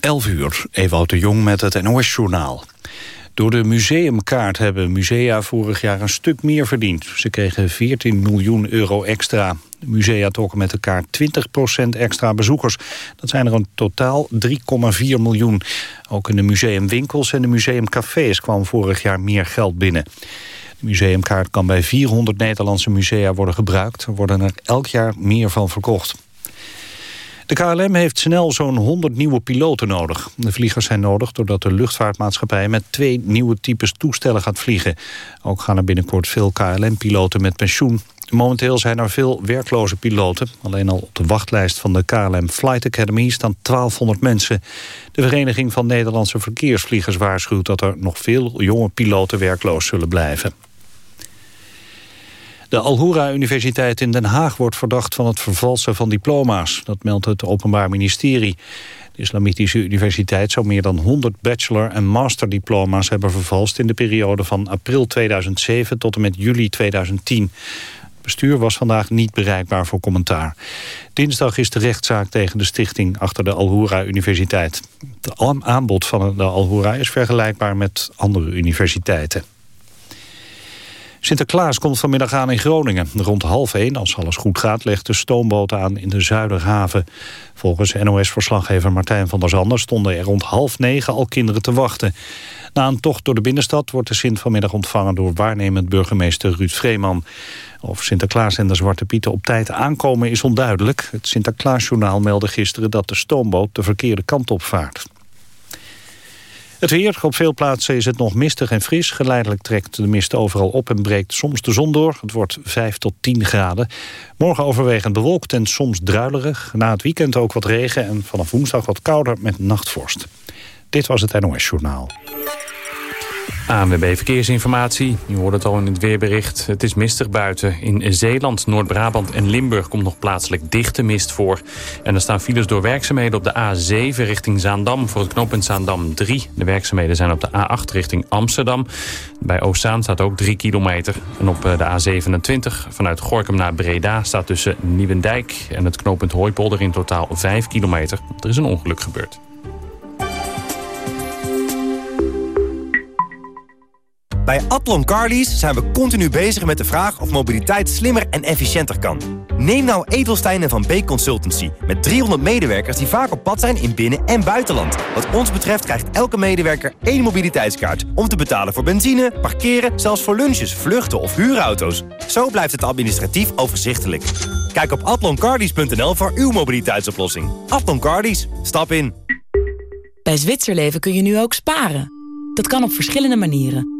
11 uur, Ewout de Jong met het NOS-journaal. Door de museumkaart hebben musea vorig jaar een stuk meer verdiend. Ze kregen 14 miljoen euro extra. De musea trokken met de kaart 20% extra bezoekers. Dat zijn er een totaal 3,4 miljoen. Ook in de museumwinkels en de museumcafés kwam vorig jaar meer geld binnen. De museumkaart kan bij 400 Nederlandse musea worden gebruikt. Er worden er elk jaar meer van verkocht. De KLM heeft snel zo'n 100 nieuwe piloten nodig. De vliegers zijn nodig doordat de luchtvaartmaatschappij met twee nieuwe types toestellen gaat vliegen. Ook gaan er binnenkort veel KLM-piloten met pensioen. Momenteel zijn er veel werkloze piloten. Alleen al op de wachtlijst van de KLM Flight Academy staan 1200 mensen. De Vereniging van Nederlandse Verkeersvliegers waarschuwt dat er nog veel jonge piloten werkloos zullen blijven. De Alhura Universiteit in Den Haag wordt verdacht van het vervalsen van diploma's. Dat meldt het Openbaar Ministerie. De Islamitische Universiteit zou meer dan 100 bachelor- en masterdiploma's hebben vervalst... in de periode van april 2007 tot en met juli 2010. Het bestuur was vandaag niet bereikbaar voor commentaar. Dinsdag is de rechtszaak tegen de stichting achter de Alhura Universiteit. Het aanbod van de Alhura is vergelijkbaar met andere universiteiten. Sinterklaas komt vanmiddag aan in Groningen. Rond half één, als alles goed gaat, legt de stoomboot aan in de Zuiderhaven. Volgens NOS-verslaggever Martijn van der Zanden stonden er rond half negen al kinderen te wachten. Na een tocht door de binnenstad wordt de Sint vanmiddag ontvangen door waarnemend burgemeester Ruud Vreeman. Of Sinterklaas en de Zwarte Pieten op tijd aankomen is onduidelijk. Het Sinterklaasjournaal meldde gisteren dat de stoomboot de verkeerde kant op vaart. Het weer. Op veel plaatsen is het nog mistig en fris. Geleidelijk trekt de mist overal op en breekt soms de zon door. Het wordt 5 tot 10 graden. Morgen overwegend bewolkt en soms druilerig. Na het weekend ook wat regen en vanaf woensdag wat kouder met nachtvorst. Dit was het NOS Journaal. ANWB Verkeersinformatie. U hoort het al in het weerbericht. Het is mistig buiten. In Zeeland, Noord-Brabant en Limburg komt nog plaatselijk dichte mist voor. En er staan files door werkzaamheden op de A7 richting Zaandam... voor het knooppunt Zaandam 3. De werkzaamheden zijn op de A8 richting Amsterdam. Bij Oostzaan staat ook 3 kilometer. En op eh, de A27 vanuit Gorkum naar Breda... staat tussen Nieuwendijk en het knooppunt Hooipolder in totaal 5 kilometer. Er is een ongeluk gebeurd. Bij Atlon Carlies zijn we continu bezig met de vraag of mobiliteit slimmer en efficiënter kan. Neem nou Edelstein Van Beek Consultancy. Met 300 medewerkers die vaak op pad zijn in binnen- en buitenland. Wat ons betreft krijgt elke medewerker één mobiliteitskaart. Om te betalen voor benzine, parkeren, zelfs voor lunches, vluchten of huurauto's. Zo blijft het administratief overzichtelijk. Kijk op atloncardies.nl voor uw mobiliteitsoplossing. Atlon Cardies, stap in. Bij Zwitserleven kun je nu ook sparen. Dat kan op verschillende manieren.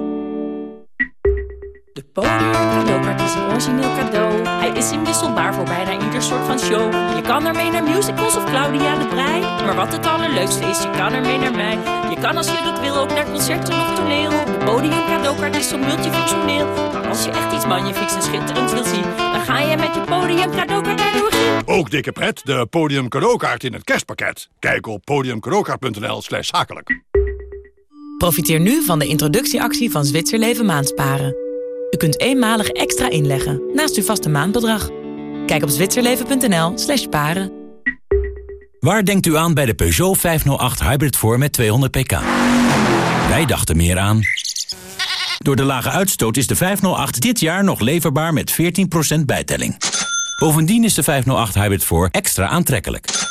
De podium cadeaukaart is een origineel cadeau. Hij is inwisselbaar voor bijna ieder soort van show. Je kan ermee naar musicals of Claudia de Brij. Maar wat het allerleukste is, je kan ermee naar mij. Je kan als je dat wil ook naar concerten of toneel. De podium cadeaukaart is zo multifunctioneel. Maar als je echt iets magnifieks en schitterends wil zien... dan ga je met je podium cadeaukaart naar de Ook dikke pret, de podium cadeaukaart in het kerstpakket. Kijk op podiumcadeaukaart.nl slash zakelijk. Profiteer nu van de introductieactie van Zwitserleven Maandsparen. Kunt eenmalig extra inleggen naast uw vaste maandbedrag. Kijk op zwitserleven.nl slash paren. Waar denkt u aan bij de Peugeot 508 Hybrid voor met 200 pk? Wij dachten meer aan... Door de lage uitstoot is de 508 dit jaar nog leverbaar met 14% bijtelling. Bovendien is de 508 Hybrid voor extra aantrekkelijk.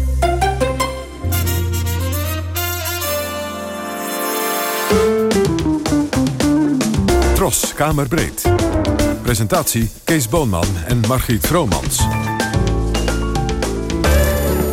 Tros, Kamerbreed. Presentatie Kees Boonman en Margriet Vromans.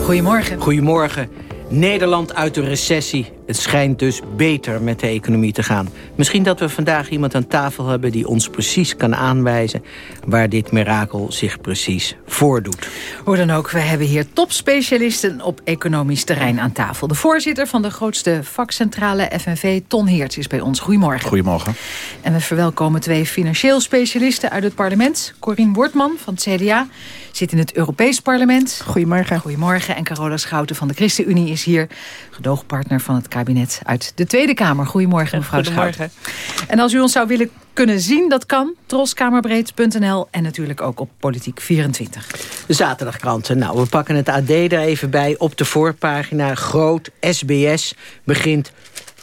Goedemorgen. Goedemorgen. Nederland uit de recessie. Het schijnt dus beter met de economie te gaan. Misschien dat we vandaag iemand aan tafel hebben... die ons precies kan aanwijzen waar dit mirakel zich precies voordoet. Hoe dan ook, we hebben hier topspecialisten op economisch terrein aan tafel. De voorzitter van de grootste vakcentrale FNV, Ton Heerts, is bij ons. Goedemorgen. Goedemorgen. En we verwelkomen twee financieel specialisten uit het parlement. Corien Wortman van het CDA zit in het Europees Parlement. Goedemorgen. Goedemorgen. En Carola Schouten van de ChristenUnie is hier. Gedoogpartner van het kabinet uit de Tweede Kamer. Goedemorgen, mevrouw Goedemorgen. Schouten. En als u ons zou willen kunnen zien, dat kan. Troskamerbreed.nl en natuurlijk ook op Politiek 24. De zaterdagkranten. Nou, we pakken het AD er even bij. Op de voorpagina groot SBS begint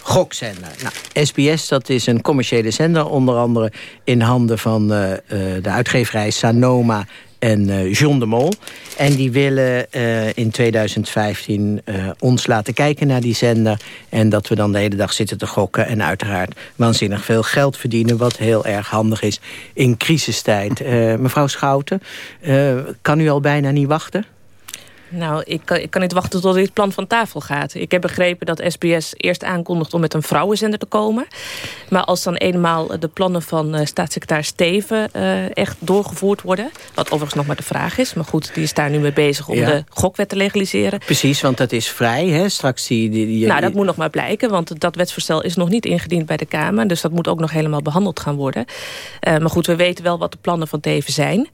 gokzender. Nou, SBS dat is een commerciële zender, onder andere in handen van uh, uh, de uitgeverij Sanoma en uh, John de Mol. En die willen uh, in 2015 uh, ons laten kijken naar die zender. En dat we dan de hele dag zitten te gokken. En uiteraard waanzinnig veel geld verdienen. Wat heel erg handig is in crisistijd. mevrouw Schouten, kan u al bijna niet wachten? Nou, ik kan, ik kan niet wachten tot dit plan van tafel gaat. Ik heb begrepen dat SBS eerst aankondigt om met een vrouwenzender te komen. Maar als dan eenmaal de plannen van uh, staatssecretaris Steven uh, echt doorgevoerd worden... wat overigens nog maar de vraag is, maar goed, die is daar nu mee bezig om ja. de gokwet te legaliseren. Precies, want dat is vrij, hè? Straks die, die, die Nou, dat moet nog maar blijken, want dat wetsvoorstel is nog niet ingediend bij de Kamer. Dus dat moet ook nog helemaal behandeld gaan worden. Uh, maar goed, we weten wel wat de plannen van Teven zijn.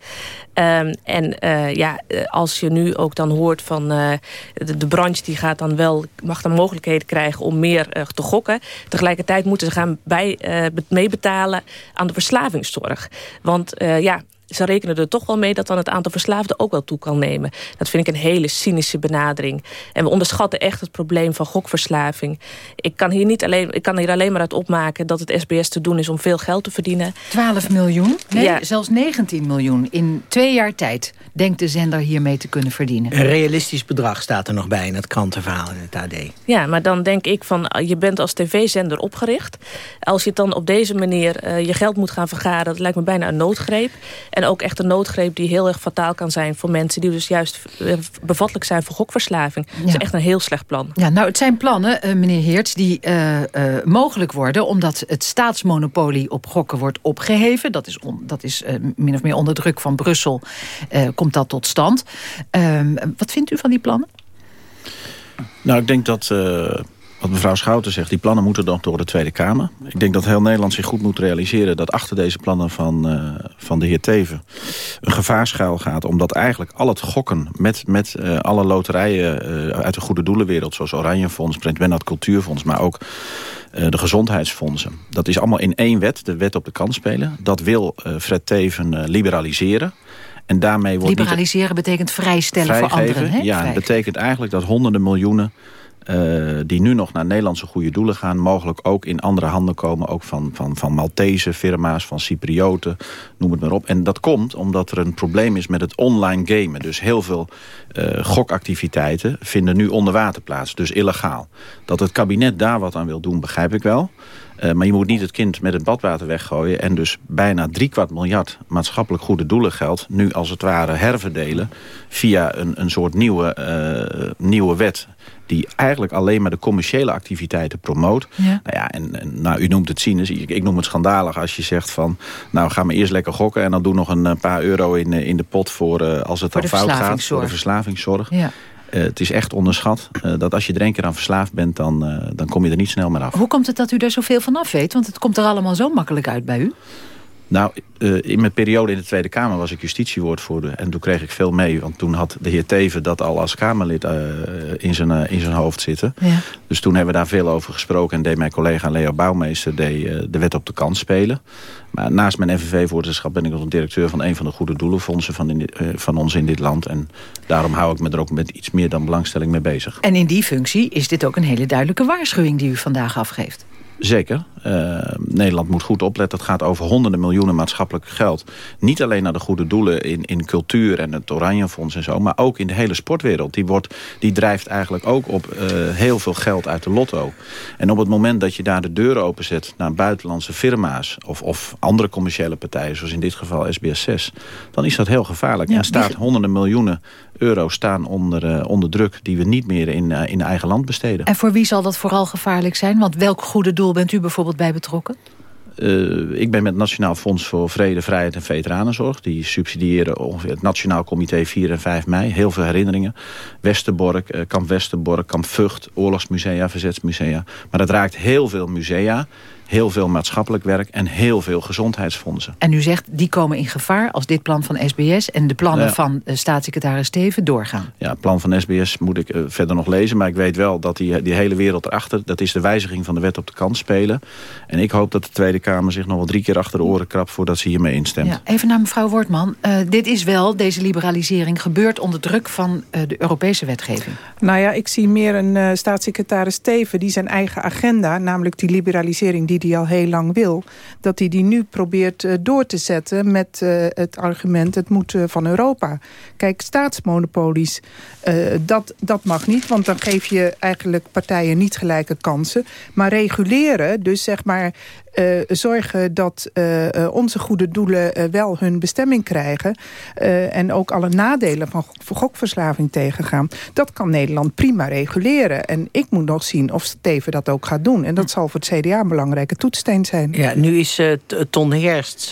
Um, en ja, als je nu ook dan hoort van uh, de, branche die gaat dan wel, mag dan mogelijkheden krijgen om meer uh, te gokken. Tegelijkertijd moeten ze gaan bij, uh, meebetalen aan de verslavingszorg. Want ja, ze rekenen er toch wel mee dat dan het aantal verslaafden ook wel toe kan nemen. Dat vind ik een hele cynische benadering. En we onderschatten echt het probleem van gokverslaving. Ik kan hier, niet alleen, ik kan hier alleen maar uit opmaken dat het SBS te doen is om veel geld te verdienen. 12 miljoen? Nee, ja. zelfs 19 miljoen. In twee jaar tijd denkt de zender hiermee te kunnen verdienen. Een realistisch bedrag staat er nog bij in het krantenverhaal in het AD. Ja, maar dan denk ik van, je bent als tv-zender opgericht. Als je dan op deze manier uh, je geld moet gaan vergaren, dat lijkt me bijna een noodgreep. En ook echt een noodgreep die heel erg fataal kan zijn... voor mensen die dus juist bevattelijk zijn voor gokverslaving. Ja. Dat is echt een heel slecht plan. Ja, nou, het zijn plannen, uh, meneer Heerts, die uh, uh, mogelijk worden... omdat het staatsmonopolie op gokken wordt opgeheven. Dat is, on, dat is min of meer onder druk van Brussel komt dat tot stand. Ehm, wat vindt u van die plannen? Nou, ik denk dat wat mevrouw Schouten zegt, die plannen moeten dan door de Tweede Kamer. Ik denk dat heel Nederland zich goed moet realiseren... dat achter deze plannen van, uh, van de heer Teven een gevaarschuil gaat. Omdat eigenlijk al het gokken met, met uh, alle loterijen uh, uit de goede doelenwereld... zoals Oranjefonds, Brent Wennard Cultuurfonds... maar ook de gezondheidsfondsen. Dat is allemaal in één wet, de wet op de kansspelen. Dat wil Fred Teven liberaliseren. En daarmee wordt Liberaliseren betekent vrijstellen voor anderen. Hè? Ja, het betekent eigenlijk dat honderden miljoenen uh, die nu nog naar Nederlandse goede doelen gaan... mogelijk ook in andere handen komen. Ook van, van, van Maltese firma's, van Cyprioten, noem het maar op. En dat komt omdat er een probleem is met het online gamen. Dus heel veel uh, gokactiviteiten vinden nu onder water plaats. Dus illegaal. Dat het kabinet daar wat aan wil doen, begrijp ik wel. Uh, maar je moet niet het kind met het badwater weggooien... en dus bijna driekwart miljard maatschappelijk goede doelen geld... nu als het ware herverdelen via een, een soort nieuwe, uh, nieuwe wet die eigenlijk alleen maar de commerciële activiteiten promoot. Ja. Nou ja, en, en, nou, u noemt het cynisch. Ik, ik, noem het schandalig als je zegt van... nou, ga maar eerst lekker gokken... en dan doe nog een paar euro in, in de pot voor uh, als het voor dan fout gaat. Voor de verslavingszorg. Ja. Uh, het is echt onderschat. Uh, dat als je er één keer aan verslaafd bent, dan, uh, dan kom je er niet snel meer af. Hoe komt het dat u er zoveel van af weet? Want het komt er allemaal zo makkelijk uit bij u. Nou, uh, in mijn periode in de Tweede Kamer was ik justitiewoordvoerder. En toen kreeg ik veel mee. Want toen had de heer Teven dat al als Kamerlid uh, in, zijn, uh, in zijn hoofd zitten. Ja. Dus toen hebben we daar veel over gesproken. En deed mijn collega Leo Bouwmeester deed, de wet op de kant spelen. Maar naast mijn FNV-voorzitterschap ben ik nog directeur van een van de goede doelenfondsen van, in, van ons in dit land. En daarom hou ik me er ook met iets meer dan belangstelling mee bezig. En in die functie is dit ook een hele duidelijke waarschuwing die u vandaag afgeeft. Zeker. Uh, Nederland moet goed opletten. Het gaat over honderden miljoenen maatschappelijk geld. Niet alleen naar de goede doelen in, in cultuur en het Oranjefonds en zo... maar ook in de hele sportwereld. Die, wordt, die drijft eigenlijk ook op uh, heel veel geld uit de lotto. En op het moment dat je daar de deuren openzet... naar buitenlandse firma's of, of andere commerciële partijen... zoals in dit geval SBS6, dan is dat heel gevaarlijk. Ja, en staat honderden miljoenen euro staan onder, onder druk... die we niet meer in, in eigen land besteden. En voor wie zal dat vooral gevaarlijk zijn? Want welk goede doel bent u bijvoorbeeld bij betrokken? Uh, ik ben met het Nationaal Fonds voor Vrede, Vrijheid en Veteranenzorg. Die subsidiëren ongeveer het Nationaal Comité 4 en 5 mei. Heel veel herinneringen. Westerbork, uh, Kamp Westerbork, Kamp Vught, Oorlogsmusea, Verzetsmusea. Maar dat raakt heel veel musea heel veel maatschappelijk werk en heel veel gezondheidsfondsen. En u zegt, die komen in gevaar als dit plan van SBS... en de plannen van uh, staatssecretaris Steven doorgaan. Ja, het plan van SBS moet ik uh, verder nog lezen... maar ik weet wel dat die, die hele wereld erachter... dat is de wijziging van de wet op de kant spelen. En ik hoop dat de Tweede Kamer zich nog wel drie keer achter de oren krabt... voordat ze hiermee instemt. Ja, even naar mevrouw Wortman. Uh, dit is wel, deze liberalisering, gebeurt onder druk van de Europese wetgeving. Nou ja, ik zie meer een staatssecretaris Steven... die zijn eigen agenda, namelijk die liberalisering... die die al heel lang wil... dat hij die nu probeert uh, door te zetten met uh, het argument... het moet uh, van Europa. Kijk, staatsmonopolies, dat, dat mag niet... want dan geef je eigenlijk partijen niet gelijke kansen. Maar reguleren, dus zeg maar uh, zorgen dat uh, onze goede doelen wel hun bestemming krijgen... en ook alle nadelen van gokverslaving tegengaan... dat kan Nederland prima reguleren. En ik moet nog zien of Steven dat ook gaat doen. En dat zal voor het CDA een belangrijke toetssteen zijn. Ja, nu is Ton Herst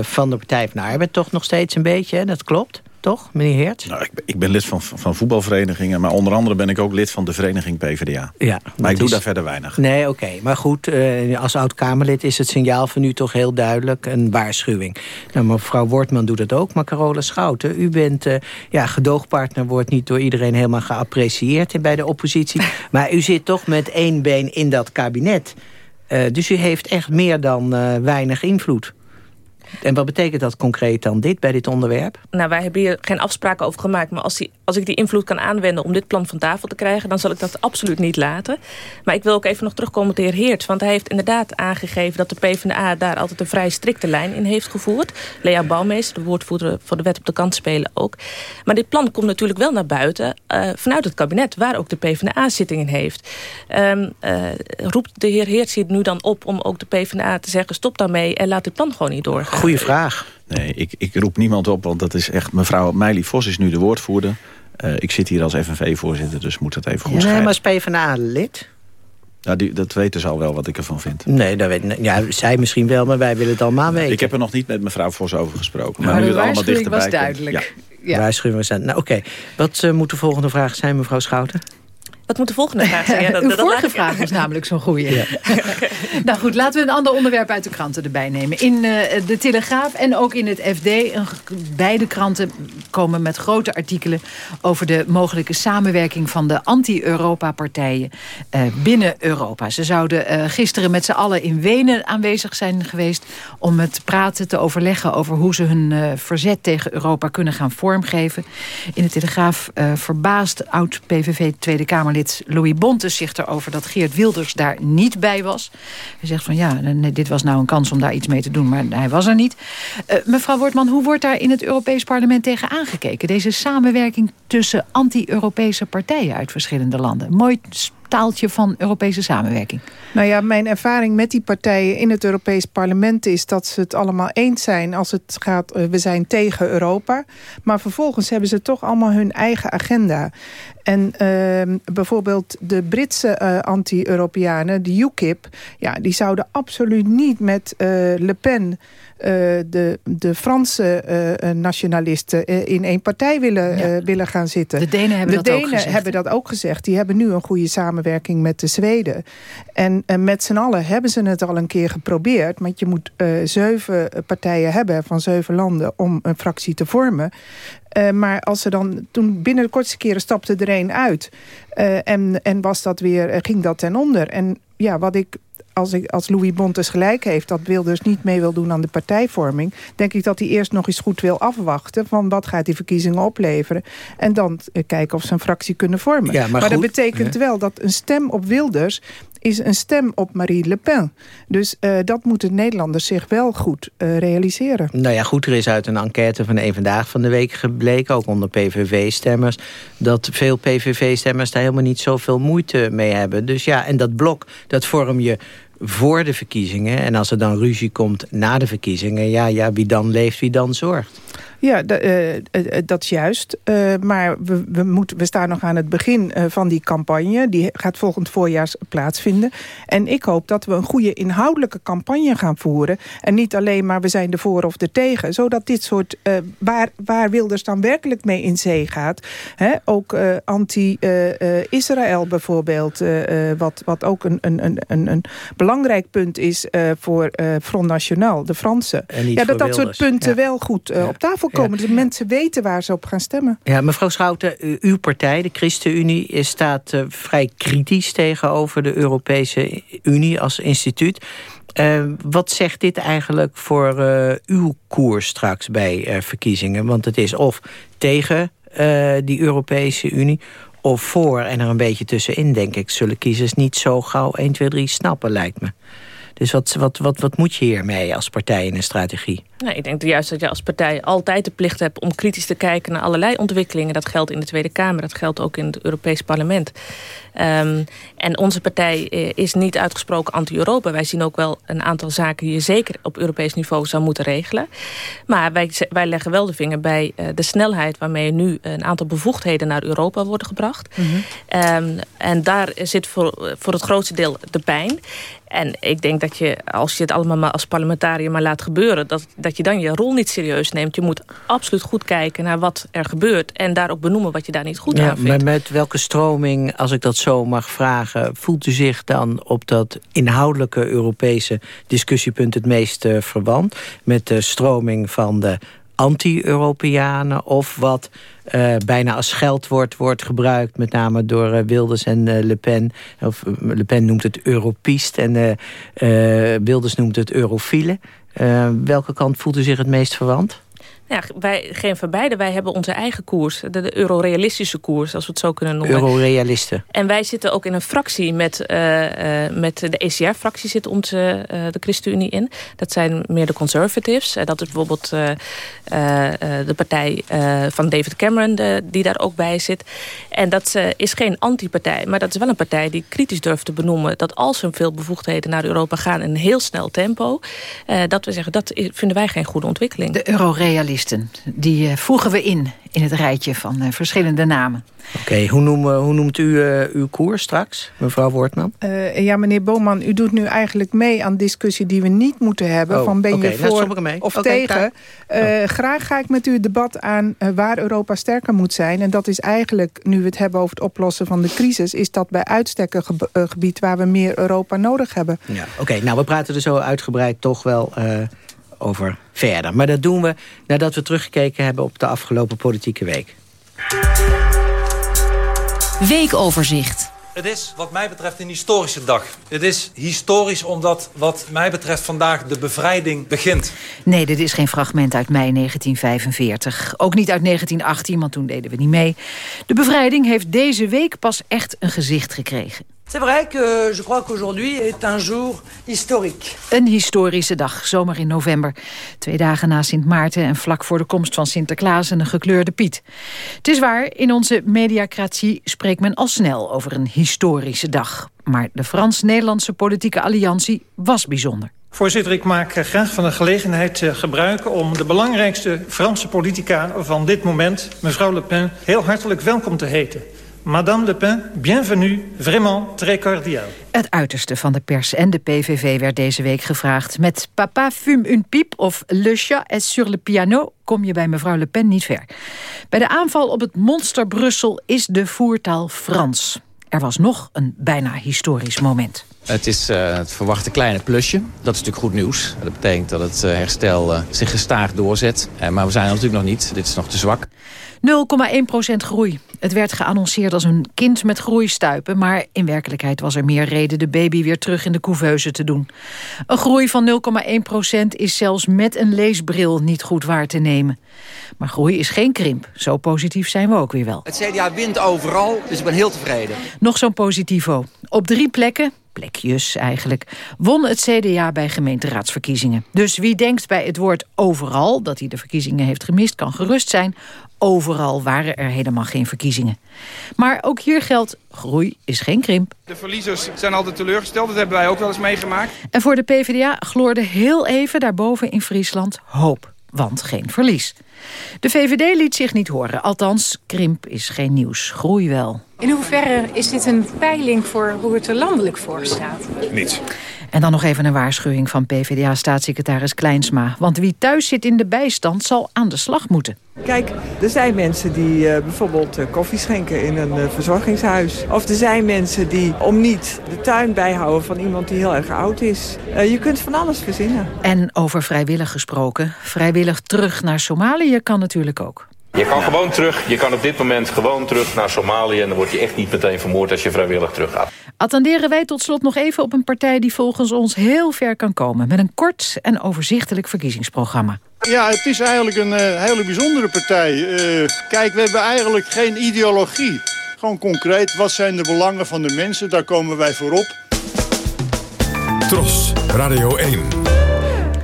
van de Partij van de Arbeid toch nog steeds een beetje, hè? dat klopt? Toch, meneer Heert? Nou, ik, ik, ben lid van, van voetbalverenigingen... maar onder andere ben ik ook lid van de vereniging PvdA. Ja, maar ik doe daar verder weinig. Nee, oké. Maar goed, uh, als oud-Kamerlid is het signaal van u toch heel duidelijk een waarschuwing. Nou, mevrouw Wortman doet het ook, maar Carola Schouten... u bent, uh, ja, gedoogpartner wordt niet door iedereen helemaal geapprecieerd bij de oppositie. maar u zit toch met één been in dat kabinet. Uh, dus u heeft echt meer dan weinig invloed. En wat betekent dat concreet dan dit bij dit onderwerp? Nou, wij hebben hier geen afspraken over gemaakt. Maar als, die, als ik die invloed kan aanwenden om dit plan van tafel te krijgen... dan zal ik dat absoluut niet laten. Maar ik wil ook even nog terugkomen op de heer Heerts. Want hij heeft inderdaad aangegeven dat de PvdA daar altijd een vrij strikte lijn in heeft gevoerd. Lea Bouwmeester, de woordvoerder voor de wet op de kant spelen ook. Maar dit plan komt natuurlijk wel naar buiten uh, vanuit het kabinet... waar ook de PvdA zitting in heeft. Um, roept de heer Heerts hier nu dan op om ook de PvdA te zeggen... stop daarmee en laat dit plan gewoon niet doorgaan? Goeie vraag. Nee, ik, ik roep niemand op, want dat is echt... Mevrouw Meili Vos is nu de woordvoerder. Uh, ik zit hier als FNV-voorzitter, dus moet het even goed zijn. Nee, maar PvdA-lid? Ja, die, dat weten ze al wel wat ik ervan vind. Nee, dat weet, ja, zij misschien wel, maar wij willen het allemaal weten. Ik heb er nog niet met mevrouw Vos over gesproken. Maar, maar nu het allemaal dichterbij was duidelijk. Ja. Ja. Waarschuwing was Nou, oké. Okay. Wat uh, moet de volgende vraag zijn, mevrouw Schouten? Wat moet de volgende vraag zijn? Ja, dat, Uw dat vorige vraag is namelijk zo'n goeie. Ja. nou goed, laten we een ander onderwerp uit de kranten erbij nemen. In uh, de Telegraaf en ook in het FD, een, beide kranten komen met grote artikelen... over de mogelijke samenwerking van de anti-Europa-partijen uh, binnen Europa. Ze zouden uh, gisteren met z'n allen in Wenen aanwezig zijn geweest... om het praten te overleggen over hoe ze hun verzet tegen Europa kunnen gaan vormgeven. In de Telegraaf verbaast oud-PVV Tweede Kamerlid Louis Bontes zich erover dat Geert Wilders daar niet bij was. Hij zegt van ja, dit was nou een kans om daar iets mee te doen, maar hij was er niet. Uh, mevrouw Wortman, hoe wordt daar in het Europees Parlement tegen aangekeken? Deze samenwerking tussen anti-Europese partijen uit verschillende landen. Mooi taaltje van Europese samenwerking? Nou ja, mijn ervaring met die partijen in het Europees Parlement is dat ze het allemaal eens zijn als het gaat, uh, we zijn tegen Europa. Maar vervolgens hebben ze toch allemaal hun eigen agenda. En uh, bijvoorbeeld de Britse uh, anti-Europeanen, de UKIP... Ja, die zouden absoluut niet met uh, Le Pen... de, de Franse nationalisten in één partij willen, ja. willen gaan zitten. De Denen hebben de dat Denen ook gezegd. hebben dat ook gezegd. Die hebben nu een goede samenwerking met de Zweden. En, en met z'n allen hebben ze het al een keer geprobeerd. Want je moet zeven partijen hebben van zeven landen... om een fractie te vormen. Uh, maar als ze dan toen binnen de kortste keren stapte er een uit. Uh, en, en was dat weer, ging dat ten onder. En ja, wat ik als, ik, als Louis Bontes gelijk heeft... dat Wilders niet mee wil doen aan de partijvorming... denk ik dat hij eerst nog eens goed wil afwachten... van wat gaat die verkiezingen opleveren... en dan kijken of ze een fractie kunnen vormen. Ja, maar, maar dat betekent wel dat een stem op Wilders is een stem op Marie Le Pen. Dus uh, dat moeten Nederlanders zich wel goed uh, realiseren. Nou ja, goed, er is uit een enquête van een Vandaag van de Week gebleken... ook onder PVV-stemmers... dat veel PVV-stemmers daar helemaal niet zoveel moeite mee hebben. Dus ja, en dat blok, dat vorm je voor de verkiezingen. En als er dan ruzie komt na de verkiezingen... ja, ja wie dan leeft, wie dan zorgt. Ja, uh, dat is juist. Maar we, we, moeten, we staan nog aan het begin van die campagne. Die gaat volgend voorjaar plaatsvinden. En ik hoop dat we een goede inhoudelijke campagne gaan voeren. En niet alleen maar we zijn er voor of er tegen. Zodat dit soort, waar, waar Wilders dan werkelijk mee in zee gaat. Hè, ook anti-Israël bijvoorbeeld. wat, wat ook een, een, een, een belangrijk punt is voor Front National, de Fransen. Ja, dat dat soort punten ja. wel goed op tafel komen. Ja. mensen weten waar ze op gaan stemmen. Ja, mevrouw Schouten, uw partij, de ChristenUnie... staat uh, vrij kritisch tegenover de Europese Unie als instituut. Uh, wat zegt dit eigenlijk voor uh, uw koers straks bij verkiezingen? Want het is of tegen die Europese Unie of voor. En er een beetje tussenin, denk ik, zullen kiezers niet zo gauw 1, 2, 3 snappen, lijkt me. Dus wat, wat, wat, wat moet je hiermee als partij in een strategie? Nou, ik denk juist dat je als partij altijd de plicht hebt... om kritisch te kijken naar allerlei ontwikkelingen. Dat geldt in de Tweede Kamer, dat geldt ook in het Europees Parlement. Um, en onze partij eh, is niet uitgesproken anti-Europa. Wij zien ook wel een aantal zaken die je zeker op Europees niveau zou moeten regelen. Maar wij, wij leggen wel de vinger bij uh, de snelheid... waarmee nu een aantal bevoegdheden naar Europa worden gebracht. Mm -hmm. um, en daar zit voor, voor het grootste deel de pijn. En ik denk dat je, als je het allemaal maar als parlementariër maar laat gebeuren... Dat, dat je dan je rol niet serieus neemt. Je moet absoluut goed kijken naar wat er gebeurt... en daar ook benoemen wat je daar niet goed ja, aan vindt. Maar met welke stroming, als ik dat zo mag vragen... voelt u zich dan op dat inhoudelijke Europese discussiepunt... het meest uh, verwant? Met de stroming van de anti-Europeanen... of wat uh, bijna als scheldwoord wordt gebruikt... met name door uh, Wilders en uh, Le Pen. Of, Le Pen noemt het Europiest en Wilders noemt het Eurofiele. welke kant voelt u zich het meest verwant? Ja, wij, geen van beide. Wij hebben onze eigen koers. De, de eurorealistische koers, als we het zo kunnen noemen. Eurorealisten. En wij zitten ook in een fractie met, uh, uh, met de ECR-fractie zit onze, uh, de ChristenUnie in. Dat zijn meer de conservatives. dat is bijvoorbeeld de partij van David Cameron de, die daar ook bij zit. En dat is geen anti-partij, maar dat is wel een partij die kritisch durft te benoemen... dat als er veel bevoegdheden naar Europa gaan in een heel snel tempo... dat we zeggen, dat vinden wij geen goede ontwikkeling. De eurorealisten die uh, voegen we in, in het rijtje van uh, verschillende namen. Oké, okay, hoe, noem, hoe, noemt u uh, uw koers straks, mevrouw Wortman? ja, meneer Boman, u doet nu eigenlijk mee aan discussie die we niet moeten hebben. Oh, van ben okay, je voor of okay, tegen? Oh. Graag ga ik met u het debat aan waar Europa sterker moet zijn. En dat is eigenlijk, nu we het hebben over het oplossen van de crisis... is dat bij uitstek een gebied waar we meer Europa nodig hebben. Ja, Oké, nou we praten er zo uitgebreid toch wel over verder. Maar dat doen we nadat we teruggekeken hebben op de afgelopen politieke week. Weekoverzicht. Het is wat mij betreft een historische dag. Het is historisch omdat wat mij betreft vandaag de bevrijding begint. Nee, dit is geen fragment uit mei 1945. Ook niet uit 1918, want toen deden we niet mee. De bevrijding heeft deze week pas echt een gezicht gekregen. C'est vrai que je crois qu'aujourd'hui est un jour historique. Een historische dag, zomer in november. Twee dagen na Sint Maarten en vlak voor de komst van Sinterklaas en een gekleurde Piet. Het is waar, in onze mediacratie spreekt men al snel over een historische dag. Maar de Frans-Nederlandse politieke alliantie was bijzonder. Voorzitter, ik maak graag van de gelegenheid gebruik om de belangrijkste Franse politica van dit moment, mevrouw Le Pen, heel hartelijk welkom te heten. Madame Le Pen, bienvenue, vraiment très cordial. Het uiterste van de pers en de PVV werd deze week gevraagd. Met papa fume une pipe of le chat est sur le piano... kom je bij mevrouw Le Pen niet ver. Bij de aanval op het monster Brussel is de voertaal Frans. Er was nog een bijna historisch moment. Het is uh, het verwachte kleine plusje. Dat is natuurlijk goed nieuws. Dat betekent dat het uh, herstel uh, zich gestaag doorzet. maar we zijn er natuurlijk nog niet. Dit is nog te zwak. 0,1% groei. Het werd geannonceerd als een kind met groeistuipen... maar in werkelijkheid was er meer reden de baby weer terug in de couveuse te doen. Een groei van 0,1% is zelfs met een leesbril niet goed waar te nemen. Maar groei is geen krimp. Zo positief zijn we ook weer wel. Het CDA wint overal, dus ik ben heel tevreden. Nog zo'n positivo. Op drie plekken plekjes eigenlijk, won het CDA bij gemeenteraadsverkiezingen. Dus wie denkt bij het woord overal dat hij de verkiezingen heeft gemist, kan gerust zijn. Overal waren er helemaal geen verkiezingen. Maar ook hier geldt, groei is geen krimp. De verliezers zijn altijd teleurgesteld, dat hebben wij ook wel eens meegemaakt. En voor de PvdA gloorde heel even daarboven in Friesland hoop, want geen verlies. De VVD liet zich niet horen, althans, krimp is geen nieuws, groei wel. In hoeverre is dit een peiling voor hoe het er landelijk voor staat? Niets. En dan nog even een waarschuwing van PvdA-staatssecretaris Kleinsma. Want wie thuis zit in de bijstand zal aan de slag moeten. Kijk, er zijn mensen die uh, bijvoorbeeld uh, koffie schenken in een uh, verzorgingshuis. Of er zijn mensen die om niet de tuin bijhouden van iemand die heel erg oud is. je kunt van alles verzinnen. En over vrijwillig gesproken. Vrijwillig terug naar Somalië kan natuurlijk ook. Je kan gewoon terug, je kan op dit moment gewoon terug naar Somalië... en dan word je echt niet meteen vermoord als je vrijwillig terug gaat. Attenderen wij tot slot nog even op een partij die volgens ons heel ver kan komen... met een kort en overzichtelijk verkiezingsprogramma. Ja, het is eigenlijk een uh, hele bijzondere partij. Uh, kijk, we hebben eigenlijk geen ideologie. Gewoon concreet, wat zijn de belangen van de mensen? Daar komen wij voorop. Tros, Radio 1.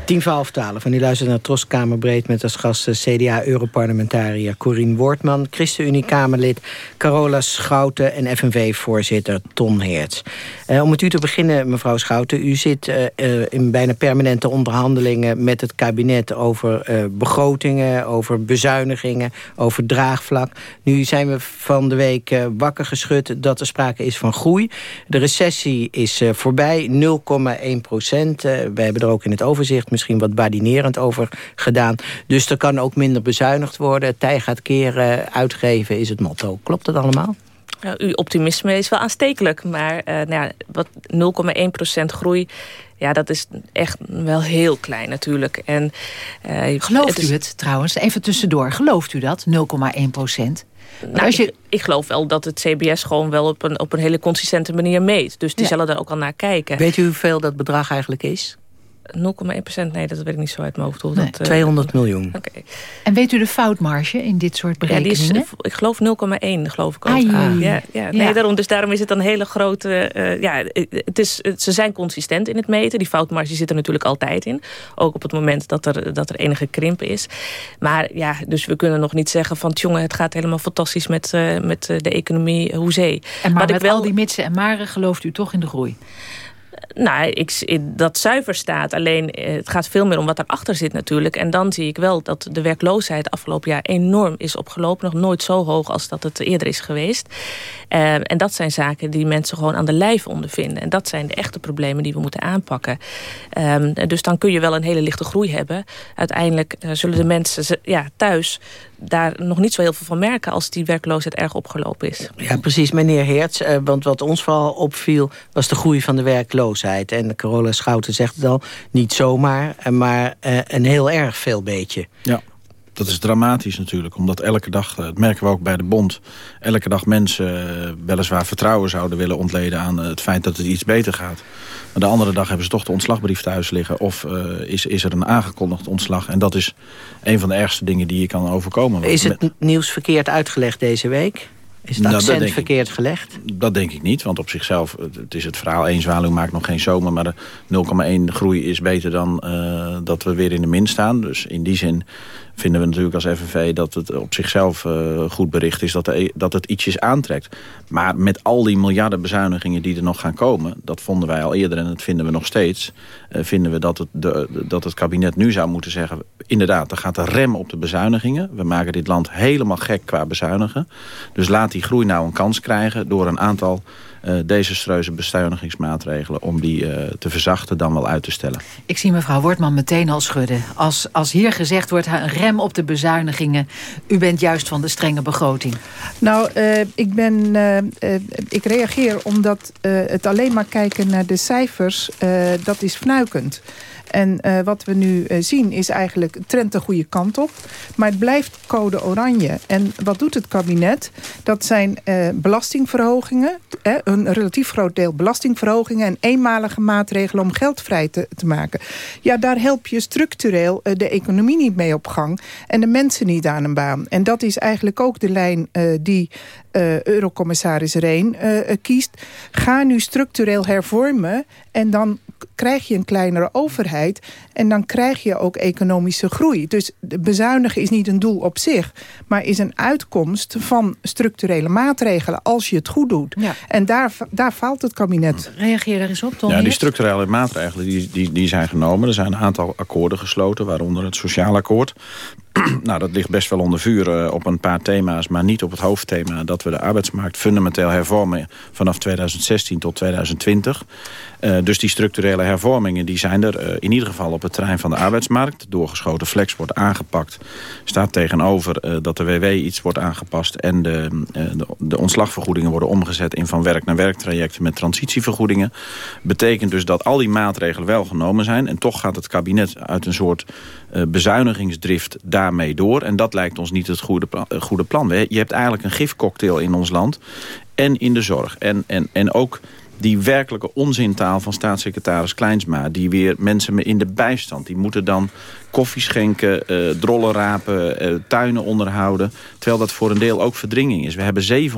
10 voor half 12 en u luistert naar Tros Kamerbreed... met als gast CDA-europarlementariër Corien Wortman... ChristenUnie-Kamerlid Carola Schouten en FNV-voorzitter Ton Heerts. Uh, om met u te beginnen, mevrouw Schouten... u zit uh, in bijna permanente onderhandelingen met het kabinet... over begrotingen, over bezuinigingen, over draagvlak. Nu zijn we van de week wakker geschud dat er sprake is van groei. De recessie is voorbij, 0,1 procent. we hebben er ook in het overzicht misschien wat badinerend over gedaan. Dus er kan ook minder bezuinigd worden. Tij gaat keren, uitgeven is het motto. Klopt dat allemaal? Uh, uw optimisme is wel aanstekelijk. Maar uh, nou ja, 0,1% groei, ja, dat is echt wel heel klein natuurlijk. En, uh, Gelooft het is... u het trouwens? Even tussendoor. Gelooft u dat, 0,1%? Nou, als je... ik, ik, geloof wel dat het CBS gewoon wel op een, op een hele consistente manier meet. Dus die ja. zullen daar ook al naar kijken. Weet u hoeveel dat bedrag eigenlijk is? 0,1 procent, nee, dat weet ik niet zo uit mijn hoofd. Nee, dat, 200 miljoen. Okay. En weet u de foutmarge in dit soort berekeningen? Ja, die is, ik geloof 0,1, geloof ik ook. Ah, ja, ja, nee, ja. Daarom, dus daarom is het een hele grote... Uh, ja, het is, het, ze zijn consistent in het meten. Die foutmarge zit er natuurlijk altijd in. Ook op het moment dat er, dat er enige krimp is. Maar ja, dus we kunnen nog niet zeggen van... jongen, het gaat helemaal fantastisch met, uh, met de economie hoezee. En maar Wat met ik wel... al die mitsen en maren gelooft u toch in de groei? Nou, ik, dat zuiver staat. Alleen eh, het gaat veel meer om wat erachter zit natuurlijk. En dan zie ik wel dat de werkloosheid afgelopen jaar enorm is opgelopen. Nog nooit zo hoog als dat het eerder is geweest. Uh, en dat zijn zaken die mensen gewoon aan de lijf ondervinden. En dat zijn de echte problemen die we moeten aanpakken. Um, dus dan kun je wel een hele lichte groei hebben. Uiteindelijk uh, zullen de mensen ja, thuis daar nog niet zo heel veel van merken... als die werkloosheid erg opgelopen is. Ja, precies, meneer Heerts. Uh, want wat ons vooral opviel was de groei van de werkloosheid. En Carola Schouten zegt het al, niet zomaar... maar uh, een heel erg veel beetje. Ja. Dat is dramatisch natuurlijk, omdat elke dag, dat merken we ook bij de bond... elke dag mensen weliswaar vertrouwen zouden willen ontleden aan het feit dat het iets beter gaat. Maar de andere dag hebben ze toch de ontslagbrief thuis liggen. Of uh, is, is er een aangekondigd ontslag. En dat is een van de ergste dingen die je kan overkomen. Is het nieuws verkeerd uitgelegd deze week? Is het accent nou, verkeerd ik, gelegd? Dat denk ik niet, want op zichzelf, het is het verhaal... één zwaluw maakt nog geen zomer, maar de 0,1 groei is beter dan uh, dat we weer in de min staan. Dus in die zin vinden we natuurlijk als FNV dat het op zichzelf uh, goed bericht is... Dat, de, dat het ietsjes aantrekt. Maar met al die miljarden bezuinigingen die er nog gaan komen... dat vonden wij al eerder en dat vinden we nog steeds... Uh, vinden we dat het, de, dat het kabinet nu zou moeten zeggen... inderdaad, er gaat een rem op de bezuinigingen. We maken dit land helemaal gek qua bezuinigen. Dus laat die groei nou een kans krijgen door een aantal desastreuze bezuinigingsmaatregelen... om die uh, te verzachten dan wel uit te stellen. Ik zie mevrouw Wortman meteen al schudden. Als, als hier gezegd wordt, een rem op de bezuinigingen... u bent juist van de strenge begroting. Nou, uh, ik, ben, ik reageer omdat het alleen maar kijken naar de cijfers... dat is fnuikend. En uh, wat we nu uh, zien is eigenlijk trend de goede kant op. Maar het blijft code oranje. En wat doet het kabinet? Dat zijn uh, belastingverhogingen. een relatief groot deel belastingverhogingen... en eenmalige maatregelen om geld vrij te, te maken. Ja, daar help je structureel de economie niet mee op gang... en de mensen niet aan een baan. En dat is eigenlijk ook de lijn die eurocommissaris Reen kiest. Ga nu structureel hervormen... en dan krijg je een kleinere overheid... en dan krijg je ook economische groei. Dus bezuinigen is niet een doel op zich... maar is een uitkomst van structurele maatregelen... als je het goed doet. Ja. En daar, daar faalt het kabinet. Reageer daar eens op, Tom. Ja, die structurele maatregelen die, die, die zijn genomen. Er zijn een aantal akkoorden gesloten, waaronder het sociaal akkoord. nou, dat ligt best wel onder vuur uh, op een paar thema's... maar niet op het hoofdthema dat we de arbeidsmarkt fundamenteel hervormen... vanaf 2016 tot 2020. Uh, dus die structurele hervormingen die zijn er uh, in ieder geval op het terrein van de arbeidsmarkt. Doorgeschoten flex wordt aangepakt. Staat tegenover dat de WW iets wordt aangepast... en de, de, ontslagvergoedingen worden omgezet in van werk naar werktrajecten... met transitievergoedingen. Betekent dus dat al die maatregelen wel genomen zijn... en toch gaat het kabinet uit een soort bezuinigingsdrift daarmee door. En dat lijkt ons niet het goede, goede plan. Je hebt eigenlijk een gifcocktail in ons land en in de zorg. En, en, en ook die werkelijke onzintaal van staatssecretaris Kleinsma... die weer mensen in de bijstand... die moeten dan koffie schenken, uh, drollen rapen, uh, tuinen onderhouden. Terwijl dat voor een deel ook verdringing is. We hebben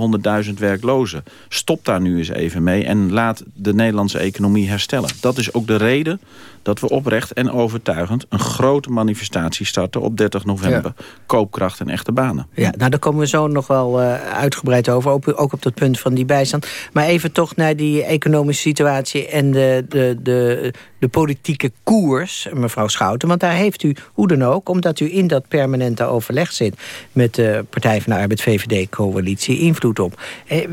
700.000 werklozen. Stop daar nu eens even mee en laat de Nederlandse economie herstellen. Dat is ook de reden dat we oprecht en overtuigend... een grote manifestatie starten op 30 november. Koopkracht en echte banen. Ja, nou daar komen we zo nog wel uh, uitgebreid over. Ook, ook, op dat punt van die bijstand. Maar even toch naar die economische situatie... en de, de, de, de politieke koers, mevrouw Schouten. Want daar heeft u, hoe dan ook, omdat u in dat permanente overleg zit... met de Partij van de Arbeid VVD-coalitie, invloed op. Eh,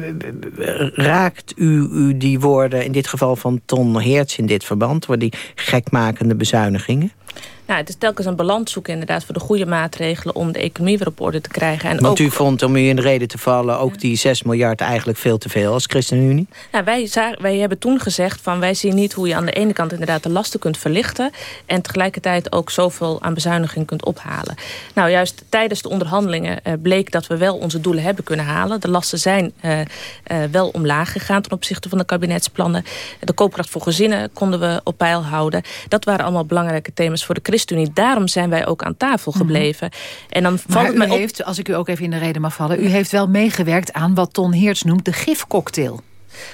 raakt u, u die woorden, in dit geval van Ton Heerts in dit verband... voor die gekmakende bezuinigingen? Nou, het is telkens een balans zoeken inderdaad voor de goede maatregelen... om de economie weer op orde te krijgen. En Want u vond, om u in de reden te vallen... ook die 6 miljard eigenlijk veel te veel als ChristenUnie? Nou, wij, wij hebben toen gezegd van wij zien niet hoe je aan de ene kant... inderdaad de lasten kunt verlichten... en tegelijkertijd ook zoveel aan bezuiniging kunt ophalen. Nou, juist tijdens de onderhandelingen uh, bleek dat we wel onze doelen hebben kunnen halen. De lasten zijn uh, uh, wel omlaag gegaan ten opzichte van de kabinetsplannen. De koopkracht voor gezinnen konden we op peil houden. Dat waren allemaal belangrijke thema's voor de ChristenUnie. Daarom zijn wij ook aan tafel mhm. gebleven. Mm -hmm. En dan valt het mij heeft, als ik u ook even in de reden mag vallen... u heeft wel meegewerkt aan wat Ton Heerts noemt de gifcocktail.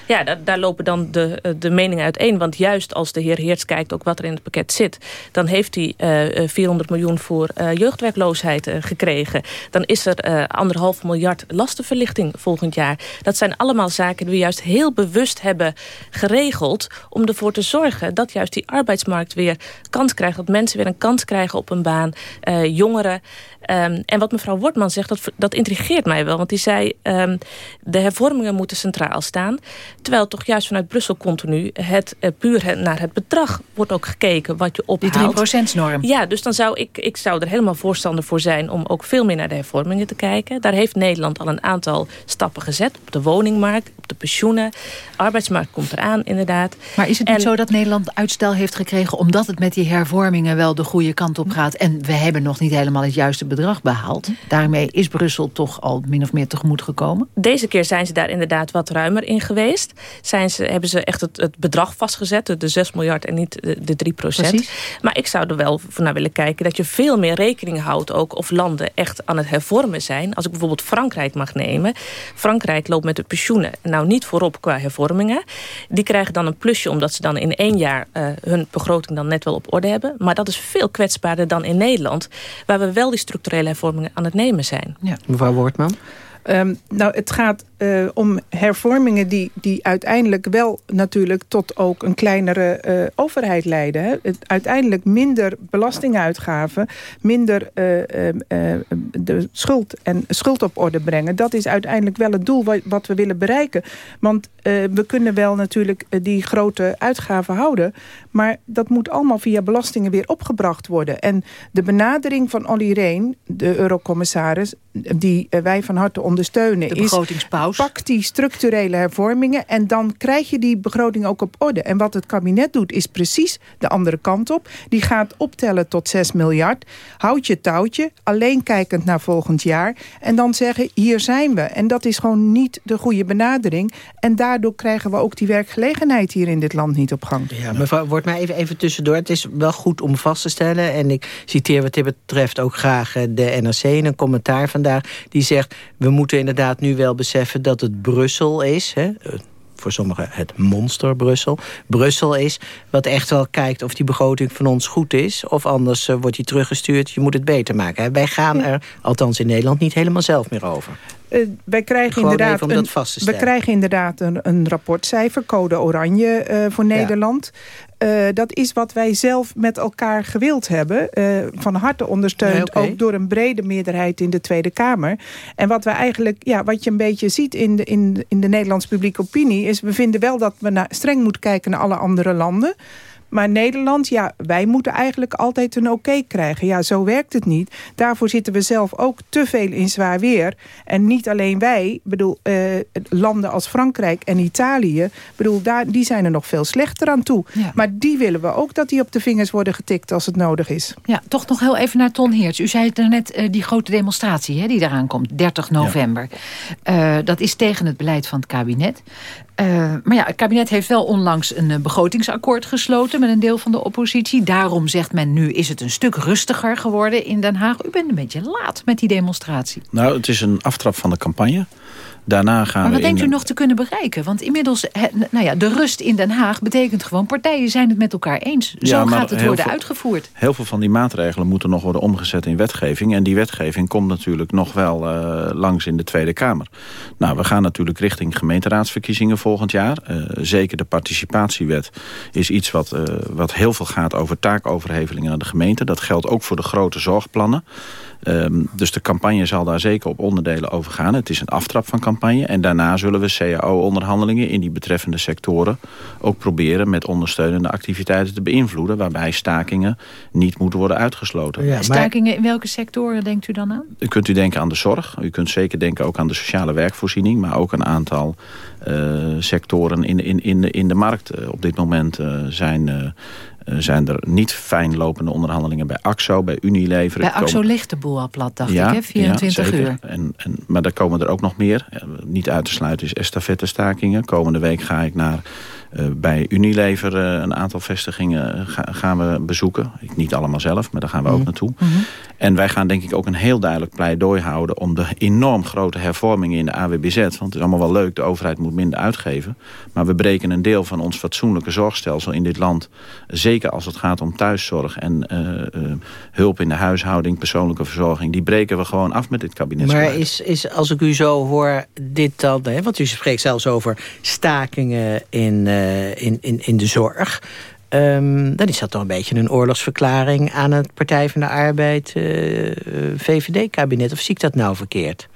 Ja, daar, daar, lopen dan de, eh, de meningen uiteen. Want juist als de heer Heerts kijkt ook wat er in het pakket zit... dan heeft hij uh, 400 miljoen voor jeugdwerkloosheid gekregen. Dan is er anderhalf miljard lastenverlichting volgend jaar. Dat zijn allemaal zaken die we juist heel bewust hebben geregeld... om ervoor te zorgen dat juist die arbeidsmarkt weer kans krijgt. Dat mensen weer een kans krijgen op een baan. jongeren. Um, en wat mevrouw Wortman zegt, dat, dat intrigeert mij wel. Want die zei, um, de hervormingen moeten centraal staan. Terwijl toch juist vanuit Brussel continu het uh, puur naar het bedrag wordt ook gekeken wat je ophaalt. Die 3%-norm. Ja, dus dan zou ik, ik zou er helemaal voorstander voor zijn om ook veel meer naar de hervormingen te kijken. Daar heeft Nederland al een aantal stappen gezet. Op de woningmarkt, op de pensioenen. Arbeidsmarkt komt eraan inderdaad. Maar is het niet zo dat Nederland uitstel heeft gekregen omdat het met die hervormingen wel de goede kant op gaat en we hebben nog niet helemaal het juiste bedrag behaald. Daarmee is Brussel toch al min of meer tegemoet gekomen? Deze keer zijn ze daar inderdaad wat ruimer in geweest. Zijn ze, hebben ze echt het, het bedrag vastgezet, de 6 miljard en niet de, de 3 procent. Maar ik zou er wel voor naar willen kijken dat je veel meer rekening houdt ook of landen echt aan het hervormen zijn. Als ik bijvoorbeeld Frankrijk mag nemen. Frankrijk loopt met de pensioenen nou niet voorop qua hervormingen. Die krijgen dan een plusje omdat ze dan in één jaar uh, hun begroting dan net wel op orde hebben. Maar dat is veel kwetsbaarder dan in Nederland. Waar we wel die structurele hervormingen aan het nemen zijn. Ja. Mevrouw Woordman? Um, nou, het gaat uh, om hervormingen die, die uiteindelijk wel natuurlijk tot ook een kleinere uh, overheid leiden. Hè. Uiteindelijk minder belastinguitgaven, minder uh, de schuld en schuld op orde brengen. Dat is uiteindelijk wel het doel wat, wat we willen bereiken. Want we kunnen wel natuurlijk die grote uitgaven houden, maar dat moet allemaal via belastingen weer opgebracht worden. En de benadering van Olly Reen, de eurocommissaris, die wij van harte ondersteunen, de begrotingspaus. Pak die structurele hervormingen en dan krijg je die begroting ook op orde. En wat het kabinet doet is precies de andere kant op. Die gaat optellen tot 6 miljard. Houd je touwtje, alleen kijkend naar volgend jaar. En dan zeggen, hier zijn we. En dat is gewoon niet de goede benadering. En daardoor krijgen we ook die werkgelegenheid hier in dit land niet op gang. Ja, mevrouw, wordt mij even, even tussendoor. Het is wel goed om vast te stellen. En ik citeer wat dit betreft ook graag eh, de NRC in een commentaar vandaag. Die zegt, we moeten inderdaad nu wel beseffen dat het Brussel is... Hè, voor sommigen het monster Brussel. Brussel is wat echt wel kijkt of die begroting van ons goed is... of anders uh, wordt die teruggestuurd, je moet het beter maken. Wij gaan er, althans in Nederland, niet helemaal zelf meer over. Uh, wij krijgen inderdaad, stellen. krijgen inderdaad een, een rapportcijfer, code oranje uh, voor Nederland. Uh, dat is wat wij zelf met elkaar gewild hebben. Uh, van harte ondersteund, ook door een brede meerderheid in de Tweede Kamer. En wat we eigenlijk, ja, wat je een beetje ziet in de, in, in de Nederlandse publieke opinie... is we vinden wel dat we naar, streng moeten kijken naar alle andere landen... Maar Nederland, ja, wij moeten eigenlijk altijd een oké krijgen. Ja, zo werkt het niet. Daarvoor zitten we zelf ook te veel in zwaar weer. En niet alleen wij, Ik bedoel, eh, landen als Frankrijk en Italië... Ik bedoel, daar, die zijn er nog veel slechter aan toe. Maar die willen we ook dat die op de vingers worden getikt als het nodig is. Ja, toch nog heel even naar Ton Heerts. U zei het net, eh, die grote demonstratie hè, die eraan komt, 30 november. Eh, dat is tegen het beleid van het kabinet. Eh, maar ja, het kabinet heeft wel onlangs een eh, begrotingsakkoord gesloten... met een deel van de oppositie. Daarom zegt men nu is het een stuk rustiger geworden in Den Haag. U bent een beetje laat met die demonstratie. Nou, het is een aftrap van de campagne. Daarna gaan Maar wat we in denkt u nog te kunnen bereiken? Want inmiddels, nou ja, de rust in Den Haag betekent gewoon... partijen zijn het met elkaar eens. Zo gaat het worden veel- uitgevoerd. Heel veel van die maatregelen moeten nog worden omgezet in wetgeving. En die wetgeving komt natuurlijk nog wel eh, langs in de Tweede Kamer. Nou, we gaan natuurlijk richting gemeenteraadsverkiezingen volgend jaar. Eh, zeker de participatiewet is iets wat, eh, wat heel veel gaat over taakoverhevelingen aan de gemeente. Dat geldt ook voor de grote zorgplannen. Ehm, dus de campagne zal daar zeker op onderdelen over gaan. Het is een aftrap van campagne. En daarna zullen we cao-onderhandelingen in die betreffende sectoren... ook proberen met ondersteunende activiteiten te beïnvloeden... waarbij stakingen niet moeten worden uitgesloten. Stakingen in welke sectoren denkt u dan aan? U kunt u denken aan de zorg. U kunt zeker denken ook aan de sociale werkvoorziening. Maar ook een aantal eh, sectoren in, in, in, de, in de markt. Eh, op dit moment eh, zijn, zijn er niet fijn lopende onderhandelingen bij AXO, bij Unilever. Bij komen- AXO ligt de boel al plat, dacht ik, hè? 24 zeker. uur. En, en, maar daar komen er ook nog meer. Ja, Niet uit te sluiten is estafette-stakingen. Komende week ga ik naar, eh, bij Unilever eh, een aantal vestigingen eh, ga- gaan we bezoeken. Niet allemaal zelf, maar daar gaan we ook naartoe. En wij gaan denk ik ook een heel duidelijk pleidooi houden... om de enorm grote hervormingen in de AWBZ. Want het is allemaal wel leuk, de overheid moet minder uitgeven. Maar we breken een deel van ons fatsoenlijke zorgstelsel in dit land. Zeker als het gaat om thuiszorg en eh, eh, hulp in de huishouding... persoonlijke verzorging. Die breken we gewoon af met dit kabinet. Maar is, is, als ik u zo hoor, dit dan... Hè, want u spreekt zelfs over stakingen in, eh, in, in, in de zorg... Ehm, dan is dat toch een beetje een oorlogsverklaring aan het Partij van de Arbeid eh, VVD-kabinet. Of zie ik dat nou verkeerd?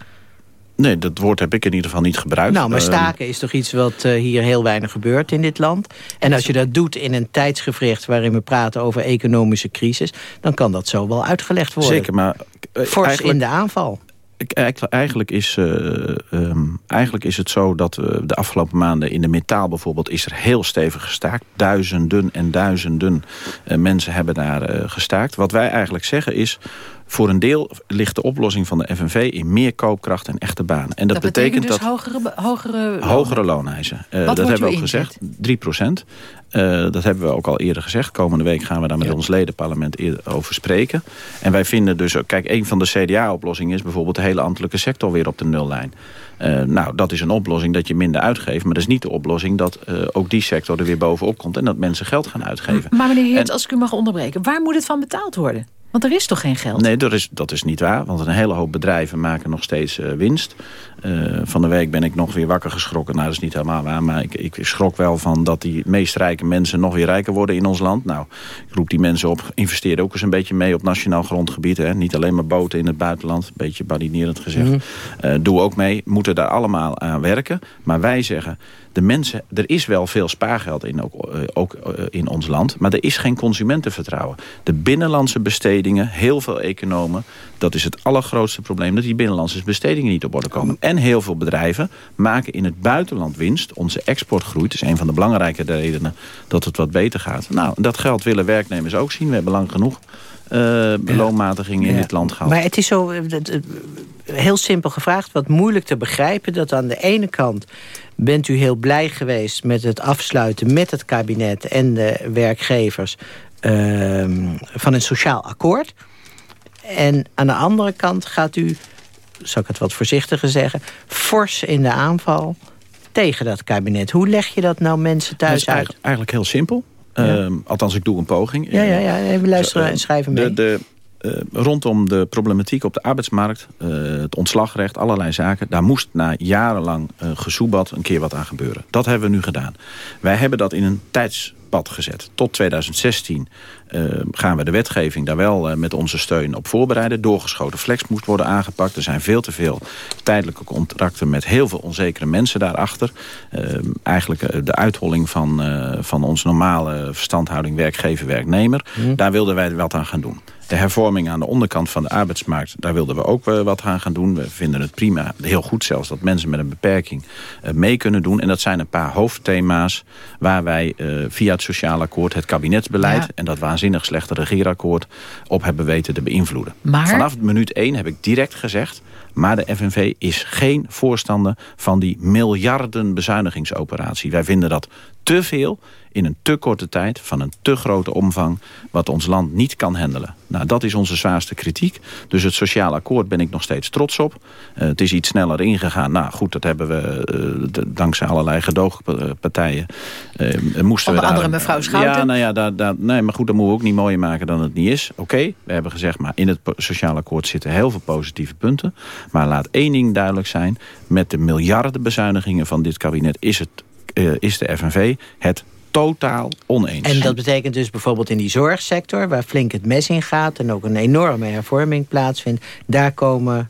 Nee, dat woord heb ik in ieder geval niet gebruikt. Nou, maar Eh, staken is toch iets wat eh, hier heel weinig gebeurt in dit land. En als je dat doet in een tijdsgevricht waarin we praten over economische crisis... dan kan dat zo wel uitgelegd worden. Zeker, maar... eh, Fors in de aanval. Eigenlijk- is, eh, ehm, eigenlijk is het zo dat we de afgelopen maanden in de metaal bijvoorbeeld... is er heel stevig gestaakt. Duizenden en duizenden eh, mensen hebben daar eh, gestaakt. Wat wij eigenlijk zeggen is... voor een deel ligt de oplossing van de FNV in meer koopkracht en echte banen. En dat, Dat, betekent, dus dat hogere, hogere, Hogere loonijzen. Eh, Wat dat hebben we ook gezegd. 3 procent. Eh, dat hebben we ook al eerder gezegd. Komende week gaan we daar met ons ledenparlement over spreken. En wij vinden dus... ook- Kijk, een van de CDA-oplossingen is bijvoorbeeld... de hele ambtelijke sector weer op de nullijn. Eh, nou, dat is een oplossing dat je minder uitgeeft. Maar dat is niet de oplossing dat eh, ook die sector er weer bovenop komt... en dat mensen geld gaan uitgeven. Maar meneer Heert, En- als ik u mag onderbreken... waar moet het van betaald worden? Want er is toch geen geld? Nee, dat is, dat is niet waar. Want een hele hoop bedrijven maken nog steeds winst. Eh, van de week ben ik nog weer wakker geschrokken. Nou, dat is niet helemaal waar. Maar ik, ik schrok wel van dat die meest rijke mensen nog weer rijker worden in ons land. Nou, ik roep die mensen op. Investeer ook eens een beetje mee op nationaal grondgebied. Hè. Niet alleen maar boten in het buitenland. Een beetje badinerend gezegd. Mhm. Eh, doe ook mee. Moeten daar allemaal aan werken. Maar wij zeggen... De mensen, er is wel veel spaargeld in, ook, eh, ook in ons land. Maar er is geen consumentenvertrouwen. De binnenlandse bestedingen, heel veel economen... dat is het allergrootste probleem... dat die binnenlandse bestedingen niet op orde komen. En heel veel bedrijven maken in het buitenland winst. Onze export groeit. Dat is een van de belangrijke redenen dat het wat beter gaat. Nou, dat geld willen werknemers ook zien. We hebben lang genoeg loonmatigingen in Ja. dit land gehad. Maar het is zo eh, eh, heel simpel gevraagd, wat moeilijk te begrijpen... dat aan de ene kant bent u heel blij geweest met het afsluiten met het kabinet... en de werkgevers ehm, van een sociaal akkoord. En aan de andere kant gaat u, zal ik het wat voorzichtiger zeggen... fors in de aanval tegen dat kabinet. Hoe leg je dat nou mensen thuis Dat is uit? Eigenlijk heel simpel. Ehm, althans, ik doe een poging. Ja, ja, ja. Even luisteren en schrijven mee. De, de, eh, rondom de problematiek op de arbeidsmarkt, eh, het ontslagrecht, allerlei zaken... daar moest na jarenlang uh, gesoebat een keer wat aan gebeuren. Dat hebben we nu gedaan. Wij hebben dat in een tijdspad gezet. Tot 2016 uh, gaan we de wetgeving daar wel uh, met onze steun op voorbereiden. Doorgeschoten flex moest worden aangepakt. Er zijn veel te veel tijdelijke contracten met heel veel onzekere mensen daarachter. Uh, eigenlijk de uitholling van, van onze normale verstandhouding werkgever-werknemer. Mm. Daar wilden wij wat aan gaan doen. De hervorming aan de onderkant van de arbeidsmarkt... daar wilden we ook uh, wat aan gaan doen. We vinden het prima, heel goed zelfs... dat mensen met een beperking uh, mee kunnen doen. En dat zijn een paar hoofdthema's... waar wij uh, via het sociaal akkoord het kabinetsbeleid... Ja. en dat waanzinnig slechte regeerakkoord... op hebben weten te beïnvloeden. Maar... Vanaf minuut 1 heb ik direct gezegd... maar de FNV is geen voorstander van die miljarden bezuinigingsoperatie. Wij vinden dat te veel in een te korte tijd, van een te grote omvang... wat ons land niet kan handelen. Nou, dat is onze zwaarste kritiek. Dus het sociaal akkoord ben ik nog steeds trots op. Uh, het is iets sneller ingegaan. Nou goed, dat hebben we uh, de, dankzij allerlei gedoogpartijen. Uh, moesten Onder we andere mevrouw Schouten. Ja, nou ja, daar, daar, nee, maar goed, dat moeten we ook niet mooier maken dan het niet is. Oké, okay, we hebben gezegd, maar in het sociaal akkoord zitten heel veel positieve punten. Maar laat één ding duidelijk zijn. Met de miljarden bezuinigingen van dit kabinet is, het, is de FNV het totaal oneens. En dat betekent dus bijvoorbeeld in die zorgsector... waar flink het mes in gaat en ook een enorme hervorming plaatsvindt... daar komen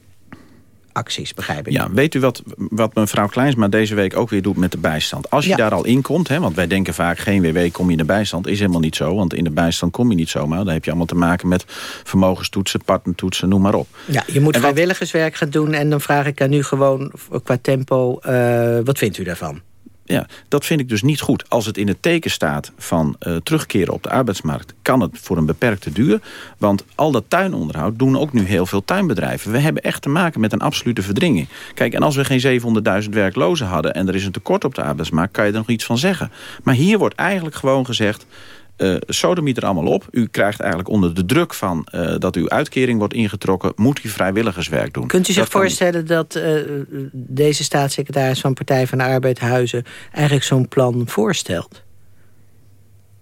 acties, begrijp ik. Ja, weet u wat, wat mevrouw Kleinsma deze week ook weer doet met de bijstand? Als je ja. daar al in komt, hè, want wij denken vaak... geen WW kom je in de bijstand, is helemaal niet zo. Want in de bijstand kom je niet zomaar. Dan heb je allemaal te maken met vermogenstoetsen, partnertoetsen, noem maar op. Ja, je moet en vrijwilligerswerk gaan doen... en dan vraag ik aan u gewoon qua tempo... Uh, wat vindt u daarvan? Ja, dat vind ik dus niet goed. Als het in het teken staat van uh, terugkeren op de arbeidsmarkt... kan het voor een beperkte duur. Want al dat tuinonderhoud doen ook nu heel veel tuinbedrijven. We hebben echt te maken met een absolute verdringing. Kijk, en als we geen 700.000 werklozen hadden... en er is een tekort op de arbeidsmarkt, kan je er nog iets van zeggen. Maar hier wordt eigenlijk gewoon gezegd... Uh, er allemaal op. U krijgt eigenlijk onder de druk van uh, dat uw uitkering wordt ingetrokken... moet u vrijwilligerswerk doen. Kunt u zich dat kan... voorstellen dat uh, deze staatssecretaris van Partij van de Arbeid Huizen... eigenlijk zo'n plan voorstelt?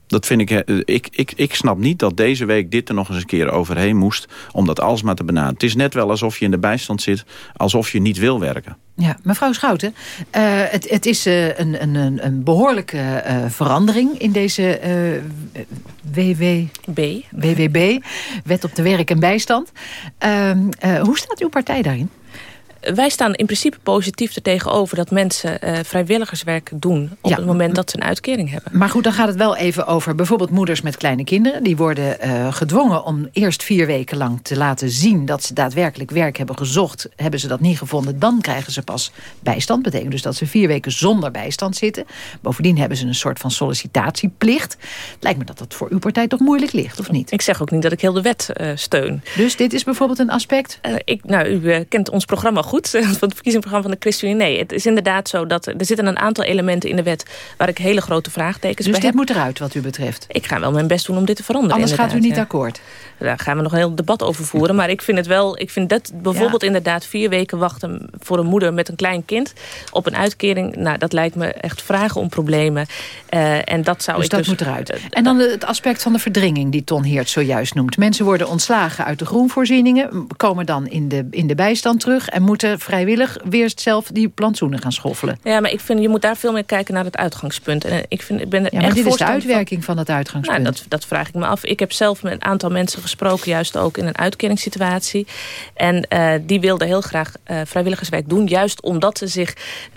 Dat vind ik, ik, ik, ik snap niet dat deze week dit er nog eens een keer overheen moest... om dat alsmaar te benaderen. Het is net wel alsof je in de bijstand zit... alsof je niet wil werken. Ja, mevrouw Schouten, uh, het, het is uh, een, een, een behoorlijke uh, verandering in deze WWB, WWB, Wet op de Werk en Bijstand. Ehm, hoe staat uw partij daarin? Wij staan in principe positief er tegenover dat mensen uh, vrijwilligerswerk doen op ja. het moment dat ze een uitkering hebben. Maar goed, dan gaat het wel even over bijvoorbeeld moeders met kleine kinderen. Die worden uh, gedwongen om eerst vier weken lang te laten zien dat ze daadwerkelijk werk hebben gezocht. Hebben ze dat niet gevonden, dan krijgen ze pas bijstand. Betekent dus dat ze vier weken zonder bijstand zitten. Bovendien hebben ze een soort van sollicitatieplicht. Lijkt me dat dat voor uw partij toch moeilijk ligt, of niet? Ik zeg ook niet dat ik heel de wet uh, steun. Dus dit is bijvoorbeeld een aspect? ik, nou, u kent ons programma goed goed van het verkiezingsprogramma van de ChristenUnie. Nee, het is inderdaad zo dat er zitten een aantal elementen in de wet... waar ik hele grote vraagtekens dus bij dit heb. moet eruit wat u betreft? Ik ga wel mijn best doen om dit te veranderen. Anders gaat u niet ja. akkoord? Daar gaan we nog een heel debat over voeren. Maar ik vind het wel, ik vind dat bijvoorbeeld ja. inderdaad vier weken wachten... voor een moeder met een klein kind op een uitkering... nou, dat lijkt me echt vragen om problemen. Uh, en dat zou dus ik dat dus, moet eruit. En dan het aspect van de verdringing die Ton Heert zojuist noemt. Mensen worden ontslagen uit de groenvoorzieningen... komen dan in de, in de bijstand terug... en moeten vrijwillig weer zelf die plantsoenen gaan schoffelen. Ja, maar ik vind, je moet daar veel meer kijken naar het uitgangspunt. En ik, vind, ik ben er ja, maar echt dit is de uitwerking van, van het uitgangspunt. Nou, dat, dat vraag ik me af. Ik heb zelf met een aantal mensen gesproken... juist ook in een uitkeringssituatie. En uh, die wilden heel graag uh, vrijwilligerswerk doen... juist omdat ze zich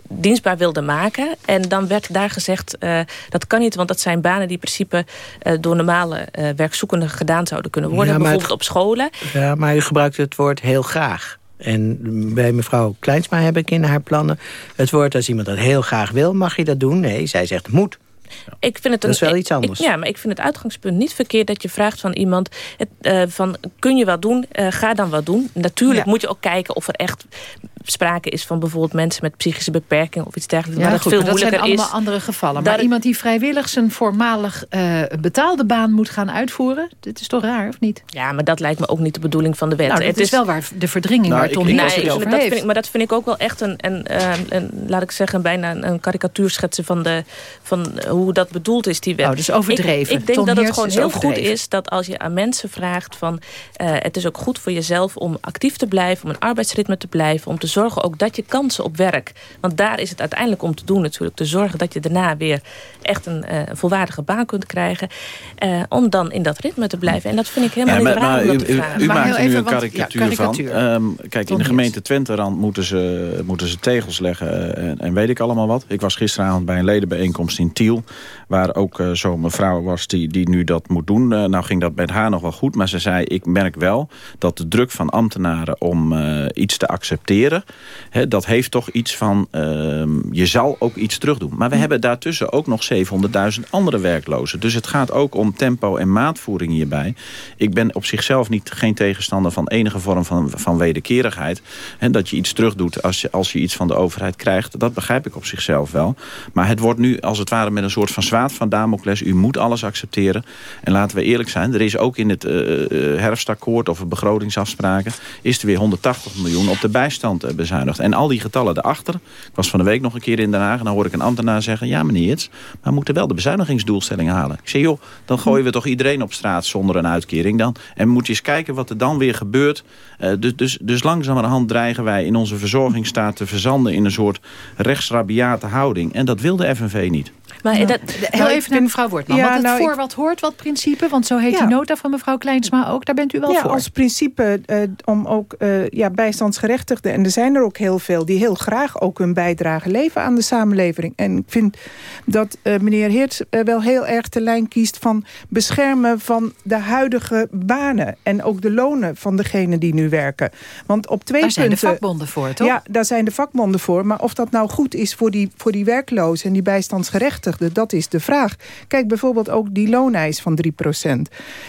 dienstbaar wilden maken. En dan werd daar gezegd, uh, dat kan niet... want dat zijn banen die in principe door normale werkzoekenden gedaan zouden kunnen worden. Ja, bijvoorbeeld het, op scholen. Ja, maar u gebruikt het woord heel graag. En bij mevrouw Kleinsma heb ik in haar plannen het woord... als iemand dat heel graag wil, mag je dat doen? Nee, zij zegt moet. Ik vind het dat is wel iets anders. Ik, ja, maar ik vind het uitgangspunt niet verkeerd dat je vraagt van iemand... Het, uh, van kun je wat doen, uh, ga dan wat doen. Natuurlijk ja. moet je ook kijken of er echt sprake is van bijvoorbeeld mensen met psychische beperking of iets dergelijks. Ja, waar goed, het veel dat zijn allemaal is. andere gevallen. Maar iemand die vrijwillig zijn voormalig eh, betaalde baan moet gaan uitvoeren... dit is toch raar, of niet? Ja, maar dat lijkt me ook niet de bedoeling van de wet. Nou, dat Het is wel waar de verdringing Nou, waar Heers Nee, het ik- over dat heeft. vind ik, maar dat vind ik ook wel echt een, een, een laat ik zeggen, bijna een, een karikatuur schetsen van, de, van hoe dat bedoeld is, die wet. Oh, dus overdreven. Ik, ik denk dat het gewoon heel goed is dat als je aan mensen vraagt van, eh, het is ook goed voor jezelf om actief te blijven, om een arbeidsritme te blijven, om te zorgen ook dat je kansen op werk, want daar is het uiteindelijk om te doen natuurlijk, te zorgen dat je daarna weer echt een eh, volwaardige baan kunt krijgen, eh, om dan in dat ritme te blijven. En dat vind ik helemaal Ja, niet raar maar om u, te u, vragen. u Maar maakt heel er nu even, een want- karikatuur, ja, karikatuur. van. Ehm, kijk, in de gemeente Twenterand moeten ze, moeten ze tegels leggen eh, en, en weet ik allemaal wat. Ik was gisteravond bij een ledenbijeenkomst in Tiel... waar ook zo'n mevrouw was die, die nu dat moet doen. Nou ging dat met haar nog wel goed, maar ze zei... ik merk wel dat de druk van ambtenaren om eh, iets te accepteren... Dat heeft toch iets van... ehm, je zal ook iets terugdoen. Maar we hebben daartussen ook nog 700.000 andere werklozen. Dus het gaat ook om tempo en maatvoering hierbij. Ik ben op zichzelf niet, geen tegenstander van enige vorm van, van wederkerigheid. En dat je iets terugdoet als je, als je iets van de overheid krijgt. Dat begrijp ik op zichzelf wel. Maar het wordt nu als het ware met een soort van zwaard van Damocles. U moet alles accepteren. En laten we eerlijk zijn. Er is ook in het eh, eh, herfstakkoord of begrotingsafspraken... is er weer 180 miljoen op de bijstand bezuinigd. En al die getallen daarachter. Ik was van de week nog een keer in Den Haag. En dan hoor ik een ambtenaar zeggen... ja meneer maar we moeten wel de bezuinigingsdoelstellingen halen. Ik zeg joh, dan gooien we toch iedereen op straat zonder een uitkering dan. En moet je eens kijken wat er dan weer gebeurt. Eh, dus, dus, dus langzamerhand dreigen wij in onze verzorgingsstaat te verzanden... in een soort rechtsrabiate houding. En dat wil de FNV niet. Maar dat, Heel even naar mevrouw Wortman. Ja, want het nou, voor ik- wat hoort wat principe, want zo heet Ja. die nota van mevrouw Kleinsma ook, daar bent u wel ja, voor. als principe eh, om ook eh, ja, bijstandsgerechtigden... en er zijn er ook heel veel die heel graag ook hun bijdrage leveren aan de samenleving. En ik vind dat eh, meneer Heerts wel heel erg de lijn kiest... van beschermen van de huidige banen... en ook de lonen van degenen die nu werken. Want op twee Daar zijn de vakbonden voor, toch? Ja, daar zijn de vakbonden voor. Maar of dat nou goed is voor die, voor die werklozen en die bijstandsgerechtigden... dat is de vraag. Kijk, bijvoorbeeld ook die looneis van 3%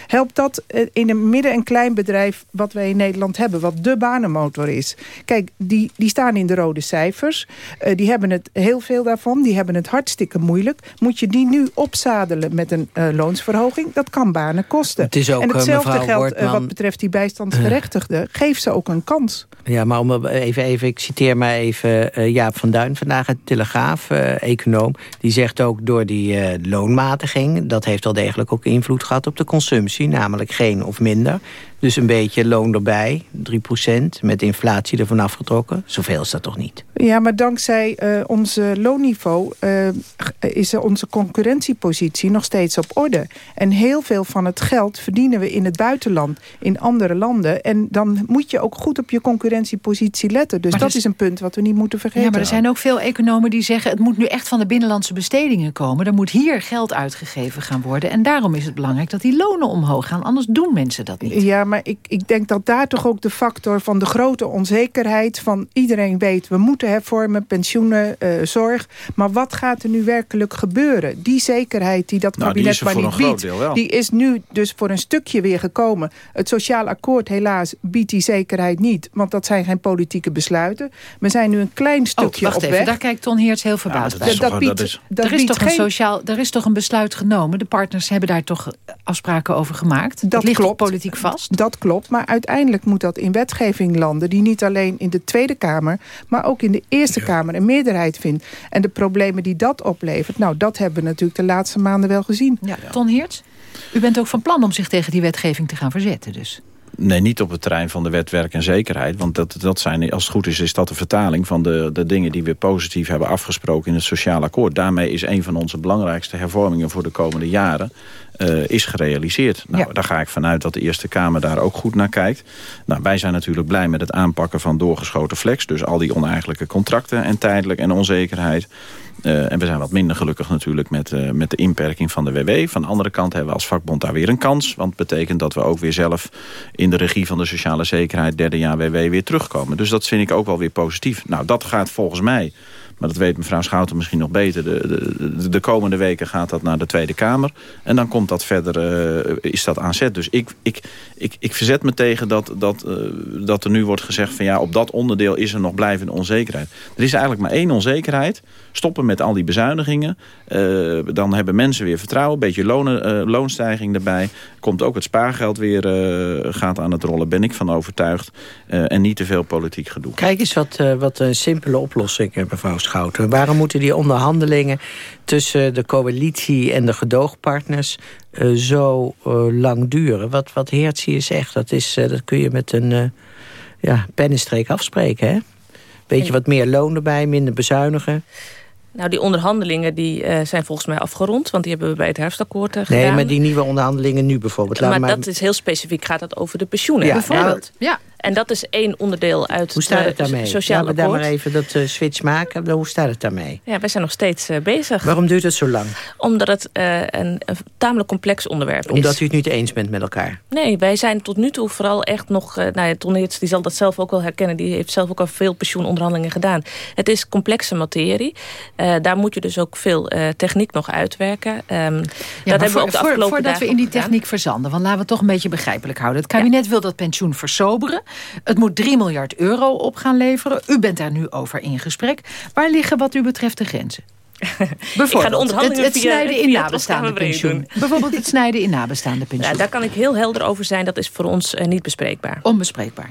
Helpt dat eh, in een midden- en klein bedrijf wat wij in Nederland hebben... wat de banenmotor is? Kijk, die, die staan in de rode cijfers. Eh, die hebben het heel veel daarvan. Die hebben het hartstikke moeilijk. Moet je die nu opzadelen met een eh, loonsverhoging? Dat kan banen kosten. Het is ook, en hetzelfde geldt Wortman- wat betreft die bijstandsgerechtigden. Geef ze ook een kans. Ja, maar om even, even, ik citeer maar even Jaap van Duin vandaag, het Telegraaf, econoom. Die zegt ook door die eh, loonmatiging, dat heeft wel degelijk ook invloed gehad op de consumptie. Namelijk geen of minder. Dus een beetje loon erbij, 3%, met inflatie ervan afgetrokken. Zoveel is dat toch niet? Ja, maar dankzij uh, onze loonniveau uh, is onze concurrentiepositie nog steeds op orde. En heel veel van het geld verdienen we in het buitenland, in andere landen. En dan moet je ook goed op je concurrentiepositie letten. Dus Maar dat dus- is een punt wat we niet moeten vergeten. Ja, maar er zijn ook veel economen die zeggen... het moet nu echt van de binnenlandse bestedingen komen. Er moet hier geld uitgegeven gaan worden. En daarom is het belangrijk dat die lonen omhoog gaan. Anders doen mensen dat niet. Ja, maar ik, ik denk dat daar toch ook de factor van de grote onzekerheid... van iedereen weet, we moeten hervormen, pensioenen, uh, zorg. Maar wat gaat er nu werkelijk gebeuren? Die zekerheid die dat Nou, die kabinet maar niet biedt... die is nu dus voor een stukje weer gekomen. Het sociaal akkoord helaas biedt die zekerheid niet... want dat zijn geen politieke besluiten. We zijn nu een klein stukje oh, wacht op even, weg. daar kijkt Ton Heerts heel verbaasd dat bij. biedt, dat is- dat er, is biedt toch een sociaal, er is toch een besluit genomen? De partners hebben daar toch afspraken over gemaakt? Dat, Dat ligt klopt. politiek vast? Dat klopt, maar uiteindelijk moet dat in wetgeving landen... die niet alleen in de Tweede Kamer, maar ook in de Eerste Kamer... een meerderheid vindt. En de problemen die dat oplevert... nou, dat hebben we natuurlijk de laatste maanden wel gezien. Ja. Ton Heerts, u bent ook van plan om zich tegen die wetgeving te gaan verzetten dus. Nee, niet op het terrein van de wet, werk en zekerheid. Want dat, dat zijn, als het goed is, is dat de vertaling van de, de dingen die we positief hebben afgesproken in het sociaal akkoord. Daarmee is een van onze belangrijkste hervormingen voor de komende jaren uh, is gerealiseerd. Nou, Ja. daar ga ik vanuit dat de Eerste Kamer daar ook goed naar kijkt. Nou, wij zijn natuurlijk blij met het aanpakken van doorgeschoten flex. Dus al die oneigenlijke contracten en tijdelijk en onzekerheid. Uh, en we zijn wat minder gelukkig natuurlijk met, uh, met de inperking van de WW. Van de andere kant hebben we als vakbond daar weer een kans. Want het betekent dat we ook weer zelf in de regie van de sociale zekerheid... derde jaar WW weer terugkomen. Dus dat vind ik ook wel weer positief. Nou, dat gaat volgens mij Maar dat weet mevrouw Schouten misschien nog beter. De, de, de komende weken gaat dat naar de Tweede Kamer. En dan komt dat verder, uh, is dat aan zet. Dus ik, ik, ik, ik verzet me tegen dat, dat, uh, dat er nu wordt gezegd... van ja, op dat onderdeel is er nog blijvende onzekerheid. Er is eigenlijk maar één onzekerheid. Stoppen met al die bezuinigingen. Uh, dan hebben mensen weer vertrouwen. Een beetje lonen, loonstijging erbij. Komt ook het spaargeld weer gaat aan het rollen. Ben ik van overtuigd. en niet te veel politiek gedoe. Kijk eens wat, wat een simpele oplossing, mevrouw Schouten. Waarom moeten die onderhandelingen tussen de coalitie en de gedoogpartners uh, zo uh, lang duren? Wat, wat hier zegt, dat, is, uh, dat kun je met een ja, pennenstreek afspreken. Hè? Beetje wat meer loon erbij, minder bezuinigen. Nou, die onderhandelingen die, uh, zijn volgens mij afgerond. Want die hebben we bij het herfstakkoord uh, gedaan. Nee, maar die nieuwe onderhandelingen nu bijvoorbeeld. maar, maar dat is heel specifiek. Gaat dat over de pensioenen ja, bijvoorbeeld? Ja. En dat is één onderdeel uit hoe staat het daarmee? sociaal Laten we daar maar even dat uh, switch maken. Hoe staat het daarmee? Ja, wij zijn nog steeds uh, bezig. Waarom duurt het zo lang? Omdat het uh, een, een, tamelijk complex onderwerp is. Omdat u het niet eens bent met elkaar? Nee, wij zijn tot nu toe vooral echt nog... nou ja, Ton Heerts, die zal dat zelf ook wel herkennen. Die heeft zelf ook al veel pensioenonderhandelingen gedaan. Het is complexe materie. daar moet je dus ook veel techniek nog uitwerken. Um, ja, dat hebben we ook de afgelopen Voordat we in die techniek verzanden, want laten we het toch een beetje begrijpelijk houden. Het kabinet ja. wil dat pensioen versoberen. Het moet 3 miljard euro op gaan leveren. U bent daar nu over in gesprek. Waar liggen wat u betreft de grenzen? Bijvoorbeeld het, het snijden in nabestaande pensioen. Bijvoorbeeld het snijden in nabestaande pensioen. Ja, daar kan ik heel helder over zijn. Dat is voor ons uh, niet bespreekbaar. Onbespreekbaar.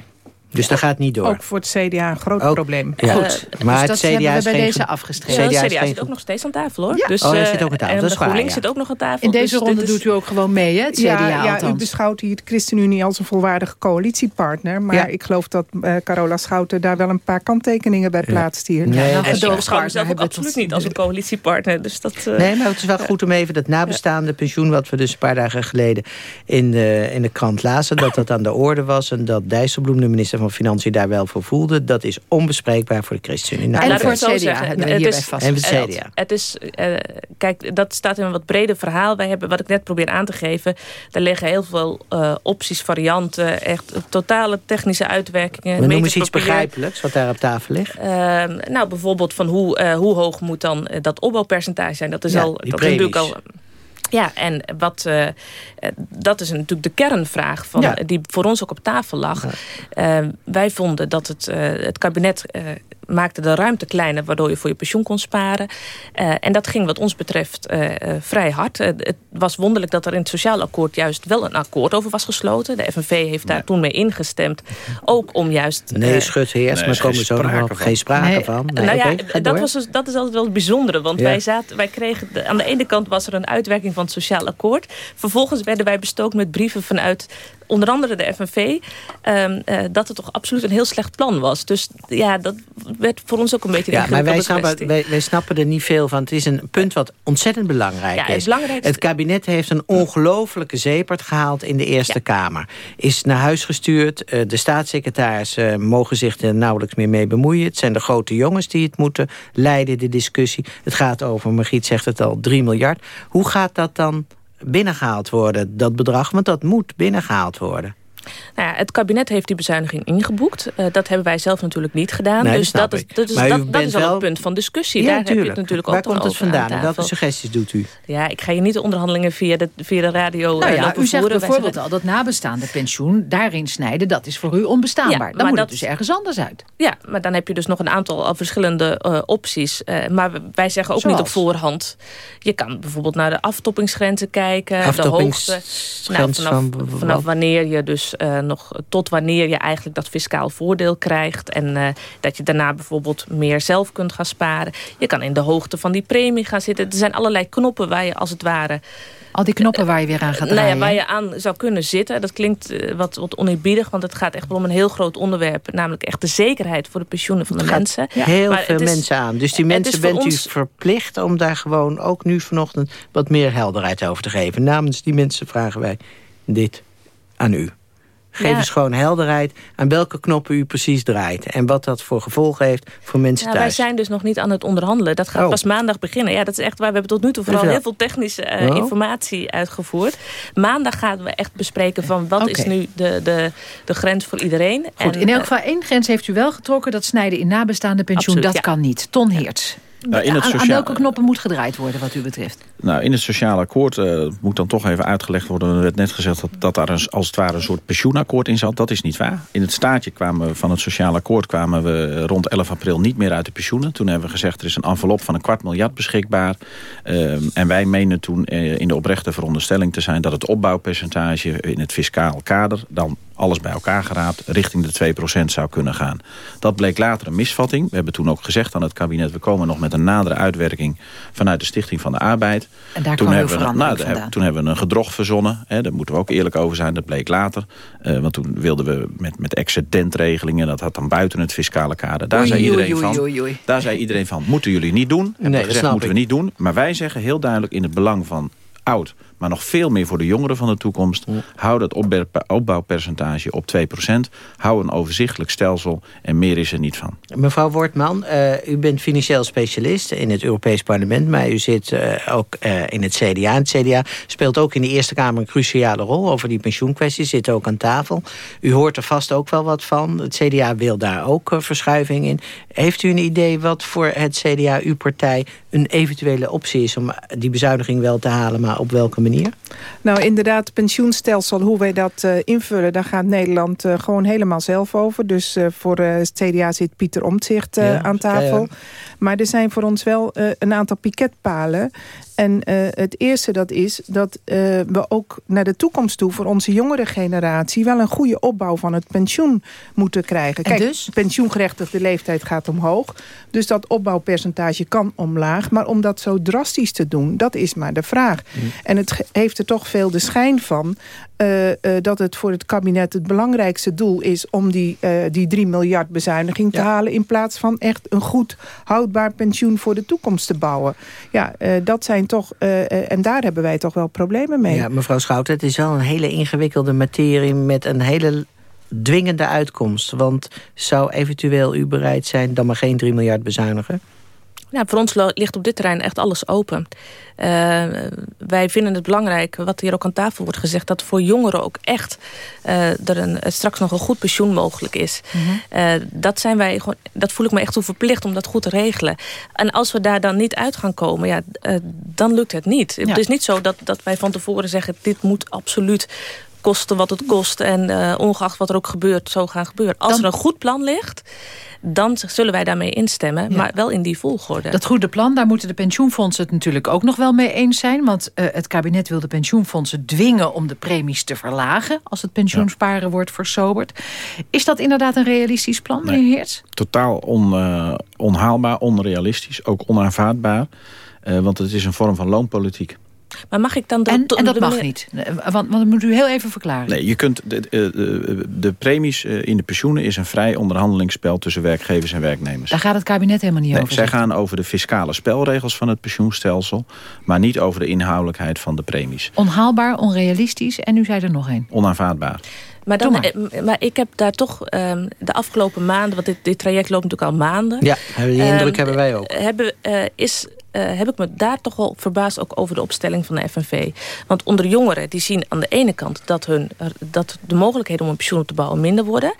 Dus dat gaat niet door. Ook voor het CDA een groot ook, probleem. Ja. Goed, uh, maar dus het CDA is bij deze. CDA, CDA zit ook nog steeds aan tafel hoor. Ja. Dus, oh, hij zit ook aan tafel. En dat is GroenLinks waar, ja. zit ook nog aan tafel. In deze dus ronde is... doet u ook gewoon mee, hè? Het CDA ja, ja, u beschouwt hier de ChristenUnie als een volwaardige coalitiepartner. Maar ja. ik geloof dat uh, Carola Schouten daar wel een paar kanttekeningen bij plaatst hier. Nee, nou, en ik beschouw mezelf ook absoluut niet als een coalitiepartner. Dus dat, uh, nee, maar het is wel goed om even dat nabestaande pensioen... wat we dus een paar dagen geleden in de, in de krant lazen... dat dat aan de orde was en dat Dijsselbloem, de minister van Financiën... daar wel voor voelde. Dat is onbespreekbaar voor de ChristenUnie. Nou, en voor het CDA. Het is, en het CDA. Het is, uh, kijk, dat staat in een wat breder verhaal. Wij hebben, wat ik net probeer aan te geven... daar liggen heel veel uh, opties, varianten... echt totale technische uitwerkingen. Noem eens iets begrijpelijks wat daar op tafel ligt. Uh, nou, bijvoorbeeld van hoe, uh, hoe hoog moet dan dat opbouwpercentage zijn. Dat is, ja, al, dat is natuurlijk al... Ja, en wat, uh, dat is natuurlijk de kernvraag van, ja. die voor ons ook op tafel lag. Ja. Uh, wij vonden dat het, uh, het kabinet maakte de ruimte kleiner... waardoor je voor je pensioen kon sparen. Uh, en dat ging wat ons betreft uh, uh, vrij hard. het was wonderlijk dat er in het sociaal akkoord... juist wel een akkoord over was gesloten. De FNV heeft daar nee. toen mee ingestemd. Ook om juist... Nee, schut heers, nee, maar komen zo nog geen sprake nee. van. Nee, nou ja, okay, dat, was dus, dat is altijd wel het bijzondere. Want ja. wij, zaten, wij kregen... De, aan de ene kant was er een uitwerking van het sociaal akkoord. Vervolgens werden wij bestookt met brieven vanuit onder andere de FNV... Um, uh, dat het toch absoluut een heel slecht plan was. Dus ja, dat werd voor ons ook een beetje... Ja, maar wij snappen, wij, wij snappen er niet veel van. Het is een punt wat ontzettend belangrijk ja, is. Het kabinet heeft een ongelofelijke zeepert gehaald in de Eerste ja. Kamer. Is naar huis gestuurd. Uh, de staatssecretarissen mogen zich er nauwelijks meer mee bemoeien. Het zijn de grote jongens die het moeten leiden, de discussie. Het gaat over, Margriet zegt het al, 3 miljard. Hoe gaat dat dan binnengehaald worden, dat bedrag? Want dat moet binnengehaald worden. Nou ja, het kabinet heeft die bezuiniging ingeboekt. Uh, dat hebben wij zelf natuurlijk niet gedaan. Nee, dus dat, dat, is, dat, is, dat, dat is al wel... een punt van discussie. Ja, Daar tuurlijk. heb je het natuurlijk Waar ook komt het vandaan welke suggesties doet u? Ja, ik ga je niet de onderhandelingen via de, via de radio nou ja, U zegt voeren. bijvoorbeeld al dat nabestaande pensioen daarin snijden... dat is voor u onbestaanbaar. Ja, dan moet dat, het dus ergens anders uit. Ja, maar dan heb je dus nog een aantal verschillende uh, opties. maar wij zeggen ook Zoals? niet op voorhand. Je kan bijvoorbeeld naar de aftoppingsgrenzen kijken. De hoogte. Nou, vanaf, van, vanaf wanneer je dus nog tot wanneer je eigenlijk dat fiscaal voordeel krijgt. En uh, dat je daarna bijvoorbeeld meer zelf kunt gaan sparen. Je kan in de hoogte van die premie gaan zitten. Er zijn allerlei knoppen waar je als het ware... Al die knoppen waar je weer aan gaat draaien. Nou ja, waar je aan zou kunnen zitten. Dat klinkt uh, wat, wat oneerbiedig, want het gaat echt wel om een heel groot onderwerp. Namelijk echt de zekerheid voor de pensioenen van de het mensen. Ja. Heel maar veel is, mensen aan. Dus die mensen bent ons... u verplicht om daar gewoon ook nu vanochtend... wat meer helderheid over te geven. Namens die mensen vragen wij dit aan u. Geef Ja. eens gewoon helderheid aan welke knoppen u precies draait. En wat dat voor gevolgen heeft voor mensen Ja, wij thuis. zijn dus nog niet aan het onderhandelen. Dat gaat Oh. pas maandag beginnen. Ja, dat is echt waar. We hebben tot nu toe vooral heel veel technische eh, Oh. informatie uitgevoerd. Maandag gaan we echt bespreken van wat is nu de, de, de grens voor iedereen. Goed, En, in elk eh, geval één grens heeft u wel getrokken. Dat snijden in nabestaande pensioen, Absoluut, dat ja. kan niet. Ton Heerts. Nou, in het aan, welke knoppen moet gedraaid worden wat u betreft? Nou, in het sociaal akkoord eh, moet dan toch even uitgelegd worden. Er werd net gezegd dat, dat daar een, als het ware een soort pensioenakkoord in zat. Dat is niet waar. In het staatje kwamen we, van het sociaal akkoord kwamen we rond 11 april niet meer uit de pensioenen. Toen hebben we gezegd er is een envelop van een kwart miljard beschikbaar. Ehm, en wij menen toen eh, in de oprechte veronderstelling te zijn... dat het opbouwpercentage in het fiscaal kader... dan alles bij elkaar geraapt richting de 2% zou kunnen gaan. Dat bleek later een misvatting. We hebben toen ook gezegd aan het kabinet... we komen nog met een nadere uitwerking vanuit de Stichting van de Arbeid. En daar toen kwam hebben we, verandering nou, vandaan. toen hebben we een gedrog verzonnen. Hè, daar moeten we ook eerlijk over zijn. Dat bleek later. Eh, want toen wilden we met, met excedentregelingen... dat had dan buiten het fiscale kader. Daar, Oei, zei iedereen oei, van, oei, oei. daar zei iedereen van... moeten jullie niet doen. Hebben Nee, gezegd, moeten we niet doen. Maar wij zeggen heel duidelijk in het belang van oud... maar nog veel meer voor de jongeren van de toekomst... hou dat opbouwpercentage op 2%. Hou een overzichtelijk stelsel en meer is er niet van. Mevrouw Wortman, eh, u bent financieel specialist in het Europees Parlement... maar u zit eh, ook eh, in het CDA. Het CDA speelt ook in de Eerste Kamer een cruciale rol... over die pensioenkwestie, zit ook aan tafel. U hoort er vast ook wel wat van. Het CDA wil daar ook verschuiving in. Heeft u een idee wat voor het CDA, uw partij... een eventuele optie is om die bezuiniging wel te halen... maar op welke manier? Nou, inderdaad, het pensioenstelsel, hoe wij dat eh, invullen... daar gaat Nederland eh, gewoon helemaal zelf over. Dus eh, voor het CDA zit Pieter Omtzigt Ja, aan tafel. ja. Maar er zijn voor ons wel een aantal piketpalen. En eh, het eerste dat is dat eh, we ook naar de toekomst toe... voor onze jongere generatie wel een goede opbouw van het pensioen moeten krijgen. En Kijk, dus? pensioengerechtigde leeftijd gaat omhoog. Dus dat opbouwpercentage kan omlaag. Maar om dat zo drastisch te doen, dat is maar de vraag. En het heeft er toch veel de schijn van... eh, dat het voor het kabinet het belangrijkste doel is... om die, die 3 miljard bezuiniging te halen... in plaats van echt een goed houdbaar pensioen voor de toekomst te bouwen. Ja, dat zijn toch... eh, eh, en daar hebben wij toch wel problemen mee. Ja, mevrouw Schouten, het is wel een hele ingewikkelde materie... met een hele dwingende uitkomst. Want zou eventueel u bereid zijn... dan maar geen 3 miljard bezuinigen? Nou, voor ons ligt op dit terrein echt alles open. Eh, wij vinden het belangrijk, wat hier ook aan tafel wordt gezegd... dat voor jongeren ook echt eh, er een, eh, straks nog een goed pensioen mogelijk is. Eh, dat, zijn wij gewoon, dat voel ik me echt toe verplicht om dat goed te regelen. En als we daar dan niet uit gaan komen, ja, dan lukt het niet. Het is niet zo dat, dat wij van tevoren zeggen... dit moet absoluut kosten wat het kost... en eh, ongeacht wat er ook gebeurt, zo gaan gebeuren. Als Dan- er een goed plan ligt, dan zullen wij daarmee instemmen. Ja. Maar wel in die volgorde. Dat goede plan, daar moeten de pensioenfondsen het natuurlijk ook nog wel mee eens zijn. Want eh, het kabinet wil de pensioenfondsen dwingen om de premies te verlagen... als het pensioensparen wordt versoberd. Is dat inderdaad een realistisch plan, Nee. meneer Heerts? Totaal on, eh, onhaalbaar, onrealistisch, ook onaanvaardbaar. Eh, want het is een vorm van loonpolitiek. Maar mag ik dan... En, en dat de mag niet. Eh, Want, want dat moet u heel even verklaren. Nee, je kunt de, de, de, de premies eh, in de pensioenen is een vrij onderhandelingsspel tussen werkgevers en werknemers. Daar gaat het kabinet helemaal niet Nee, over. zij zegt gaan over de fiscale spelregels van het pensioenstelsel, maar niet over de inhoudelijkheid van de premies. Onhaalbaar, onrealistisch en u zei er nog één. Onaanvaardbaar. Maar, dan, eh, maar ik heb daar toch ehm, de afgelopen maanden... want dit, dit traject loopt natuurlijk al maanden... Ja, die indruk Ehm, hebben wij ook. Hebben, eh, is, eh, heb ik me daar toch wel verbaasd ook over de opstelling van de FNV. Want onder jongeren die zien aan de ene kant... dat, hun, dat de mogelijkheden om een pensioen op te bouwen minder worden...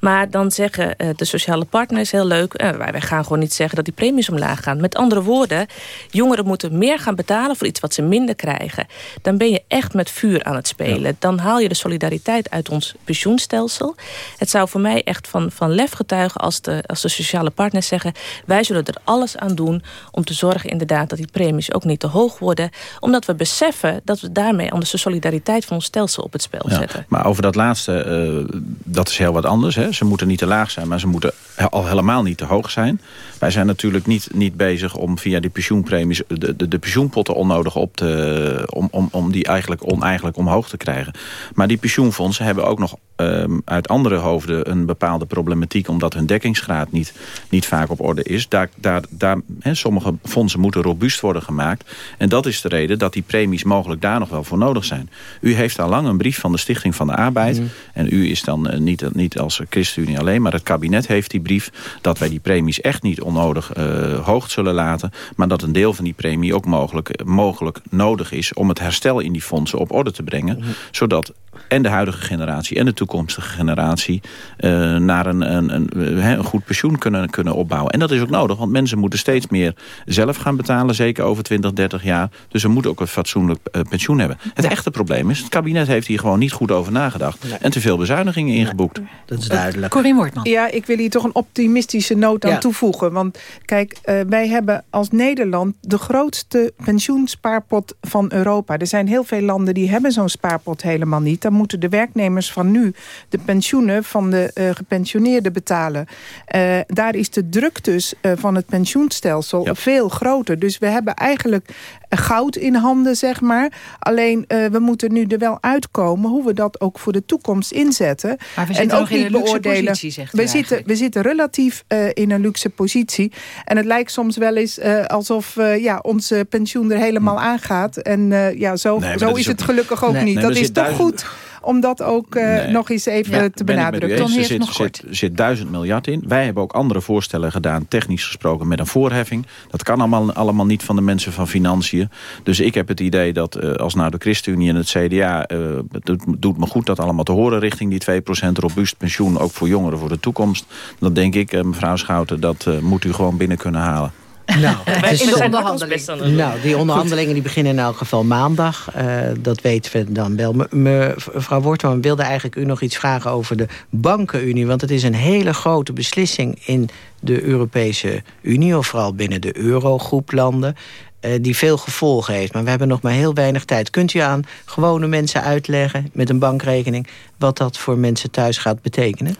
Maar dan zeggen eh, de sociale partners heel leuk... eh, wij, gaan gewoon niet zeggen dat die premies omlaag gaan. Met andere woorden, jongeren moeten meer gaan betalen... voor iets wat ze minder krijgen. Dan ben je echt met vuur aan het spelen. Dan haal je de solidariteit uit ons pensioenstelsel. Het zou voor mij echt van, van lef getuigen als de, als de sociale partners zeggen... wij zullen er alles aan doen om te zorgen inderdaad... dat die premies ook niet te hoog worden. Omdat we beseffen dat we daarmee anders de solidariteit van ons stelsel op het spel Ja, zetten. maar over dat laatste, eh, dat is heel wat anders. Hè. Ze moeten niet te laag zijn, maar ze moeten al helemaal niet te hoog zijn. Wij zijn natuurlijk niet, niet bezig om via die pensioenpremies... de, de, de pensioenpotten onnodig op te... om, om, om die eigenlijk oneigenlijk omhoog te krijgen. Maar die pensioenfondsen hebben ook nog ehm, uit andere hoofden een bepaalde problematiek... omdat hun dekkingsgraad niet, niet vaak op orde is. Daar, daar, daar, sommige fondsen moeten robuust worden gemaakt. En dat is de reden dat die premies mogelijk daar nog wel voor nodig zijn. U heeft al lang een brief van de Stichting van de Arbeid. Mhm. En u is dan uh, niet, niet als ChristenUnie alleen... maar het kabinet heeft die brief dat wij die premies echt niet onnodig uh, hoog zullen laten... maar dat een deel van die premie ook mogelijk, mogelijk nodig is... om het herstel in die fondsen op orde te brengen. Mhm. Zodat en de huidige generatie en de toekomstige generatie... Uh, naar een, een, een, een, goed pensioen kunnen, kunnen opbouwen. En dat is ook nodig, want mensen moeten steeds meer zelf gaan betalen... zeker over 20, 30 jaar. Dus we moeten ook een fatsoenlijk uh, pensioen hebben. Het echte probleem is, het kabinet heeft hier gewoon niet goed over nagedacht... en te veel bezuinigingen ingeboekt. dat is duidelijk. Corine Wortman. Ja, ik wil hier toch een optimistische noot aan toevoegen. Want kijk, uh, wij hebben als Nederland de grootste pensioenspaarpot van Europa. Er zijn heel veel landen die hebben zo'n spaarpot helemaal niet. Dan moeten de werknemers van nu de pensioenen van de uh, gepensioneerden betalen. Uh, daar is de druk dus uh, van het pensioenstelsel ja. veel groter. Dus we hebben eigenlijk goud in handen, zeg maar. Alleen we moeten nu er wel uitkomen hoe we dat ook voor de toekomst inzetten. Maar we zitten en ook niet in een beoordelen. Positie, zegt we, zitten, we zitten relatief in een luxe positie. En het lijkt soms wel eens alsof ja, onze pensioen er helemaal hm. aangaat. En ja, zo, nee, zo is, is het gelukkig ook nee, niet. Nee, dat is toch duizend... goed om dat ook nee. nog eens even ja, te benadrukken. Er zit, zit, zit duizend miljard in. Wij hebben ook andere voorstellen gedaan, technisch gesproken, met een voorheffing. Dat kan allemaal, allemaal niet van de mensen van Financiën. Dus ik heb het idee dat uh, als nou de ChristenUnie en het CDA... Uh, het doet, doet, me goed dat allemaal te horen richting die 2% robuust pensioen... ook voor jongeren voor de toekomst. Dan denk ik, mevrouw Schouten, dat moet u gewoon binnen kunnen halen. Nou, in de onderhandelingen. Nou, die onderhandelingen die beginnen in elk geval maandag. Uh, dat weten we dan wel. Me, mevrouw Wortman wilde eigenlijk u nog iets vragen over de bankenunie. Want het is een hele grote beslissing in de Europese Unie... of vooral binnen de eurogroeplanden... Uh, die veel gevolgen heeft. Maar we hebben nog maar heel weinig tijd. Kunt u aan gewone mensen uitleggen met een bankrekening... wat dat voor mensen thuis gaat betekenen?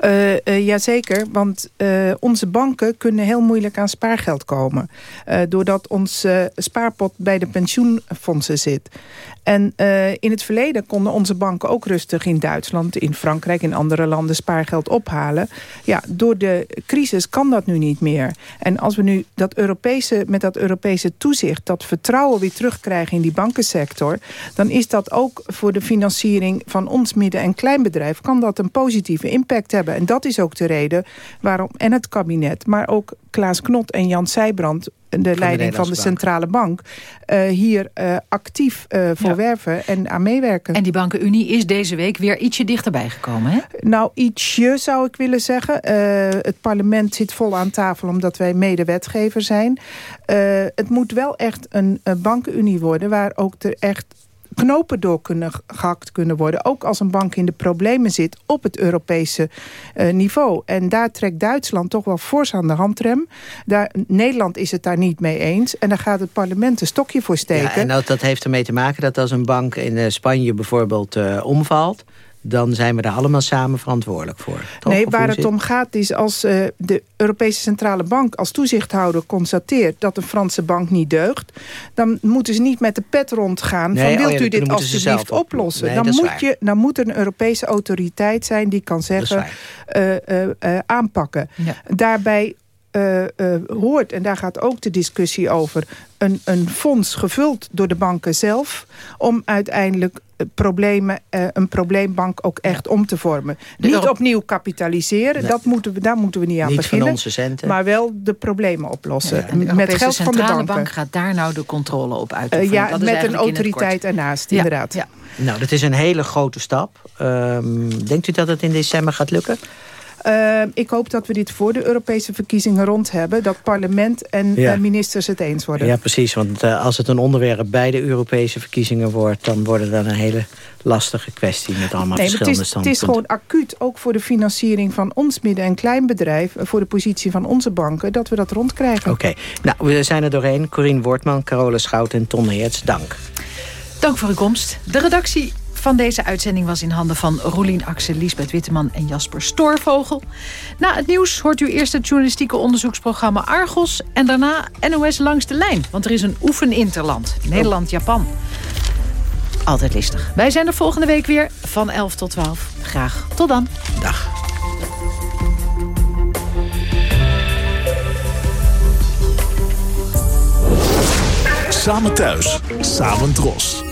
Uh, uh, jazeker, want uh, onze banken kunnen heel moeilijk aan spaargeld komen. doordat ons spaarpot bij de pensioenfondsen zit. En in het verleden konden onze banken ook rustig in Duitsland, in Frankrijk, in andere landen spaargeld ophalen. Ja, door de crisis kan dat nu niet meer. En als we nu dat Europese, met dat Europese toezicht dat vertrouwen weer terugkrijgen in die bankensector, dan is dat ook voor de financiering van ons midden- en kleinbedrijf kan dat een positieve impact hebben. En dat is ook de reden waarom en het kabinet, maar ook Klaas Knot en Jan Sijbrand de leiding van de Centrale Bank... Uh, hier uh, actief uh, voor ja. werven en aan meewerken. En die bankenunie is deze week weer ietsje dichterbij gekomen, hè? Nou, ietsje zou ik willen zeggen. het parlement zit vol aan tafel omdat wij medewetgever zijn. het moet wel echt een bankenunie worden... waar ook er echt knopen door kunnen gehakt kunnen worden. Ook als een bank in de problemen zit op het Europese uh, niveau. En daar trekt Duitsland toch wel fors aan de handrem. Daar, Nederland is het daar niet mee eens. En daar gaat het parlement een stokje voor steken. Ja, en dat, dat heeft ermee te maken dat als een bank in uh, Spanje bijvoorbeeld uh, omvalt dan zijn we daar allemaal samen verantwoordelijk voor. Toch? Nee, waar het om gaat is als uh, de Europese Centrale Bank als toezichthouder constateert dat een Franse bank niet deugt, dan moeten ze niet met de pet rondgaan nee, van wilt oh ja, u dit alsjeblieft oplossen. Nee, dan, moet je, dan moet er een Europese autoriteit zijn die kan zeggen uh, uh, aanpakken. Ja. Daarbij uh, uh, hoort, en daar gaat ook de discussie over... Een, een fonds gevuld door de banken zelf... om uiteindelijk problemen, uh, een probleembank ook echt om te vormen. De niet opnieuw kapitaliseren, nee. dat moeten we, daar moeten we niet aan niet beginnen. Van onze centen. Maar wel de problemen oplossen. Ja, met geld van de banken. bank gaat daar nou de controle op uitoefenen. Uh, ja, dat met een autoriteit ernaast, ja, inderdaad. Ja. Nou, dat is een hele grote stap. Um, denkt u dat het in december gaat lukken? Uh, ik hoop dat we dit voor de Europese verkiezingen rond hebben. Dat parlement en ja. uh, ministers het eens worden. Ja, precies. Want uh, als het een onderwerp bij de Europese verkiezingen wordt... dan wordt het dan een hele lastige kwestie met allemaal nee, verschillende het is, Het is gewoon acuut, ook voor de financiering van ons midden- en kleinbedrijf... voor de positie van onze banken, dat we dat rondkrijgen. Oké. Okay. Nou, we zijn er doorheen. Corine Wortman, Carole Schout en Ton Heerts, dank. Dank voor uw komst. De redactie van deze uitzending was in handen van Rolien Axel, Liesbeth Witteman en Jasper Stoorvogel. Na het nieuws hoort u eerst het journalistieke onderzoeksprogramma Argos... en daarna NOS Langs de Lijn, want er is een oefeninterland. Nederland-Japan. Altijd listig. Wij zijn er volgende week weer van 11 tot 12. graag. Tot dan. Dag. Samen thuis, samen dros.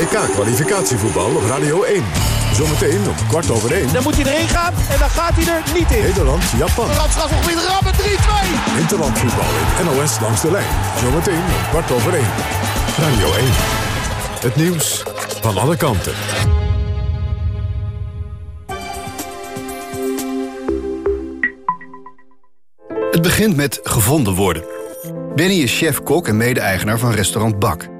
WK-kwalificatievoetbal op Radio 1. Zometeen om kwart over 1. Dan moet hij erin gaan en dan gaat hij er niet in. Nederland, Japan. Ramschaf nog weer rammen, 3-2. Interlandvoetbal in NOS langs de lijn. Zometeen om kwart over 1. Radio 1. Het nieuws van alle kanten. Het begint met gevonden worden. Benny is chef-kok en mede-eigenaar van restaurant Bak.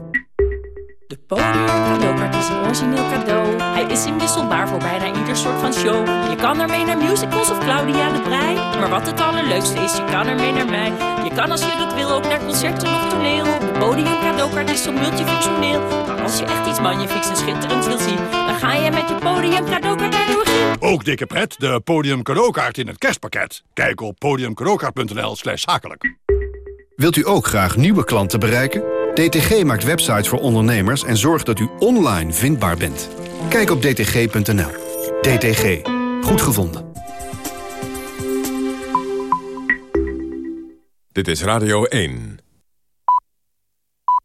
De podium cadeaukaart is een origineel cadeau. Hij is inwisselbaar voor bijna ieder soort van show. Je kan ermee naar musicals of Claudia de Brij. Maar wat het allerleukste is, je kan ermee naar mij. Je kan als je dat wil ook naar concerten of toneel. De podium cadeaukaart is zo multifunctioneel. Maar als je echt iets magnifieks en schitterends wil zien... dan ga je met je podium cadeaukaart naar de Ook dikke pret, de podium cadeaukaart in het kerstpakket. Kijk op podiumcadeaukaart.nl slash zakelijk. Wilt u ook graag nieuwe klanten bereiken? DTG maakt websites voor ondernemers en zorgt dat u online vindbaar bent. Kijk op dtg.nl. DTG. Goed gevonden. Dit is Radio 1.